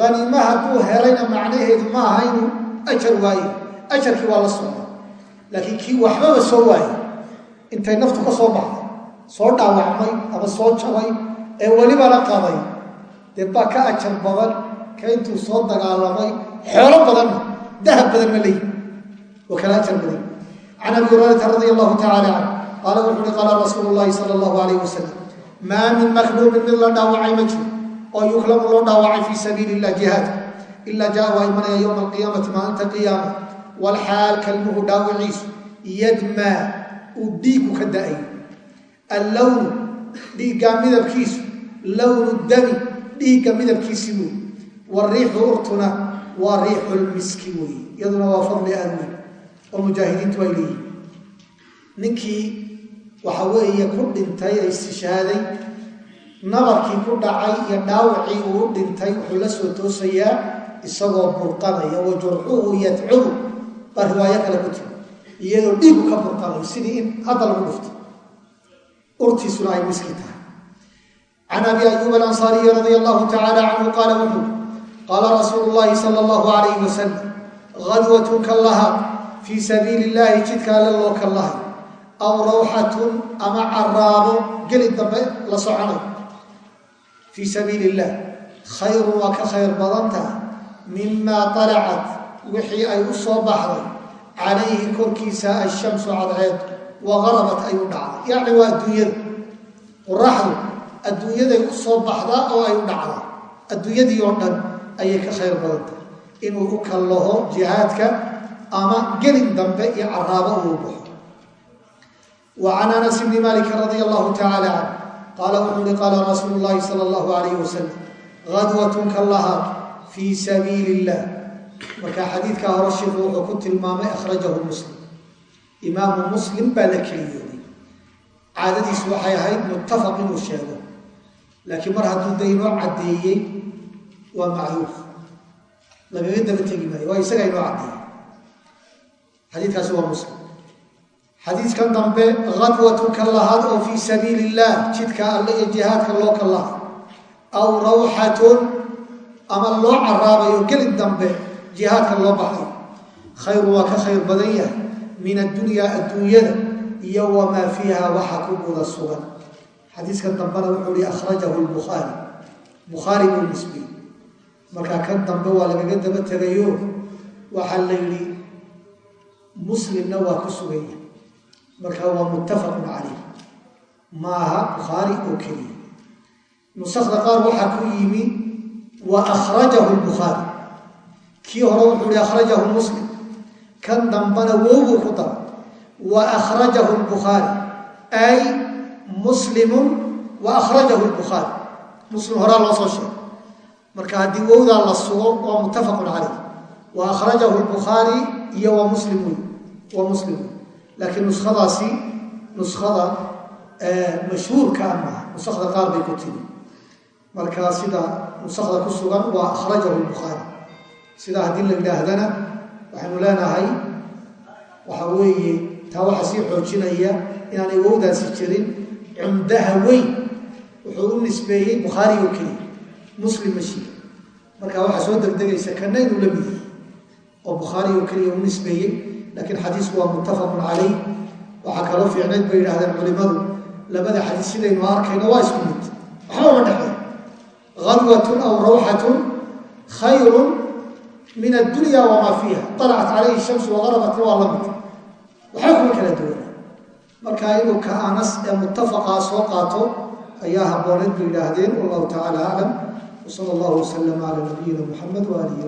haniimo hadduu helayna macnaheedu ma aha inuu ajar waayo ajarkii waa la socda laakiin kii waxbaba soo waayay intay naftu ka soo baxday soo dhaawacmay ama soo jabay ee weliba la qabay dee baa ka ajar badan ka intuu soo dagaalamay xoolo badanna dahab badanna leeyi oo kala ajar badan. Can abi hurayrata radia allahu tacala canhu qaala wuxu uhi qaala rasuulu llahi sala allahu alayh wasalam maa min makluumin mid la dhaawacay ma jiro oo yuklamu loo dhaawacay fii sabiili illah jihaadka ilaa jaa waa imanaya yowma alqiyaamati maalinta qiyaama walxaal kalmuhu dhaawiciisu yadmaa uu dhiigu ka da'ay. Allownu dhiiggaa midabkiisu lownu dami dhiigga midabkiisi wey wariixu urtuna waa riixulmiski wey iyaduna waa fadli aad weyn. Oo mujaahidiintu ay leeyihiin ninkii waxa weeye ku dhintay ee istishaaday nabarkii ku dhacay iyo dhaawacii uu dhintay wuxuu la soo toosayaa isagoo burqanaya wa jurxuhu baa riwaayo kale ku tiri iyadoo dhiigu ka burqanayo sidii in hadda lagu dhufto. Urtiisuna ay miski tahay. Can abi ayuub alansaariyi radia allahu tacala canhu qaala wuxuu qaala rasuulu llahi sala allahu alayhi wasalam gadwatun kallahaad fii sabiili illahi jidka alle loo kallahay aw rawxatun ama caraabo geli dambe la soconay fii sabiili illah khayrun waa ka khayr badan tahay mimaa talacat wixii ay u soo baxday calayhi korkiisa ashamsu cadceed wa garabat ay u dhacday. Yacni waa adduunyada qoraxdu adduunyaday u soo baxdaa oo ay u dhacdaa. Adduunyadii oo dhan ayay ka khayr badan tahay inuu u kallaho jihaadka ama gelin dambe iyo caraabo uu baxo. Wa can anas bni maliki radia allahu tacala canh qaala wuxuu uhi qaala rasuulu llahi sala allahu alayh wasalam gadwatun kallahaad fii sabiili illah marka xadiidkaa hore sheikhu wuxuu ku tilmaamay akhrajahu muslim. Imaamu muslim baa la keliyooday caadadiisu waxay ahayd muttafaq inuu sheego. Laakiin mar hadduu da inoo caddeeyey waa macruuf. Lagaga daba tegi maayo waa isagaa inoo caddeeyey. Xadiidkaasi waa muslim. Xadiidkan dambe kadwatun kallahaad oo fii sabiili illah jidka alle iyo jihaadka loo kallaha aw rawxatun ama loo caraabayo gelin dambe jihaadka loo baxay khayru waa ka khayr badan yahay min addunyaa adduunyada iyo wamaa fiiha waxa ku guda sugan. Xadiiska dambena wuxuu hi akhrajahu lbukhaari bukhaari buu nisbiyey. Markaa kan dambe waa lagaga daba tegayo waxaa la yidhi muslimna waa ku sugan yahay. Marka waa muttafaqun calayh. Maaha bukhaari oo keliya. Nusakda qaar waxaa ku yimi wa akhrajahu lbukhaari kii hore wuxuu hi akhrajahu muslim. Kan dambana wowgu ku dara wa akhrajahu lbukhaari ay muslimun wa akhrajahu lbukhaari muslim horaa loo soo sheegay. Marka haddii wowdaa la sugo waa muttafaqun calayh. Wa akhrajahu lbukhaari iyo wa muslim wey wa muslim wey laakiin nuskadaasi nuskada mashhuurka a maaha nusakda qaar bay ku timi marka sida nusakda ku sugan waa akhrajahu lbukhaari sidaa haddii la yidhaahdana waxaynu leenahay waxa weeye taa waxaa sii xoojinaya inaanay wowdaasi jirin cumdaha weyn wuxuu u nisbeeyey bukhaari oo keliya muslim mashiid marka waxaa soo degdegaysa kana la mid oo bukhaari oo keliya u nisbeeyey laakiin xadiisku waa muttafaqun calayh. Waxaa kaloo fiicnayd bay yidhahdeen culimadu labada xadiis sidaynu arkayno waa isku mid. Waxba uma dhexeey halwatun aw rawxatun khayrun min addunya wamaa fiiha alacat calayhi shamsu waqarabatna waa la mid waxba kuma kala duwana marka inuu ka anas ee muttafaqaa soo qaato ayaa habbooneed bay yidhaahdeen. Wallahu tacala aclam wsala allahu waslama cala nabiyina muxamed waalihi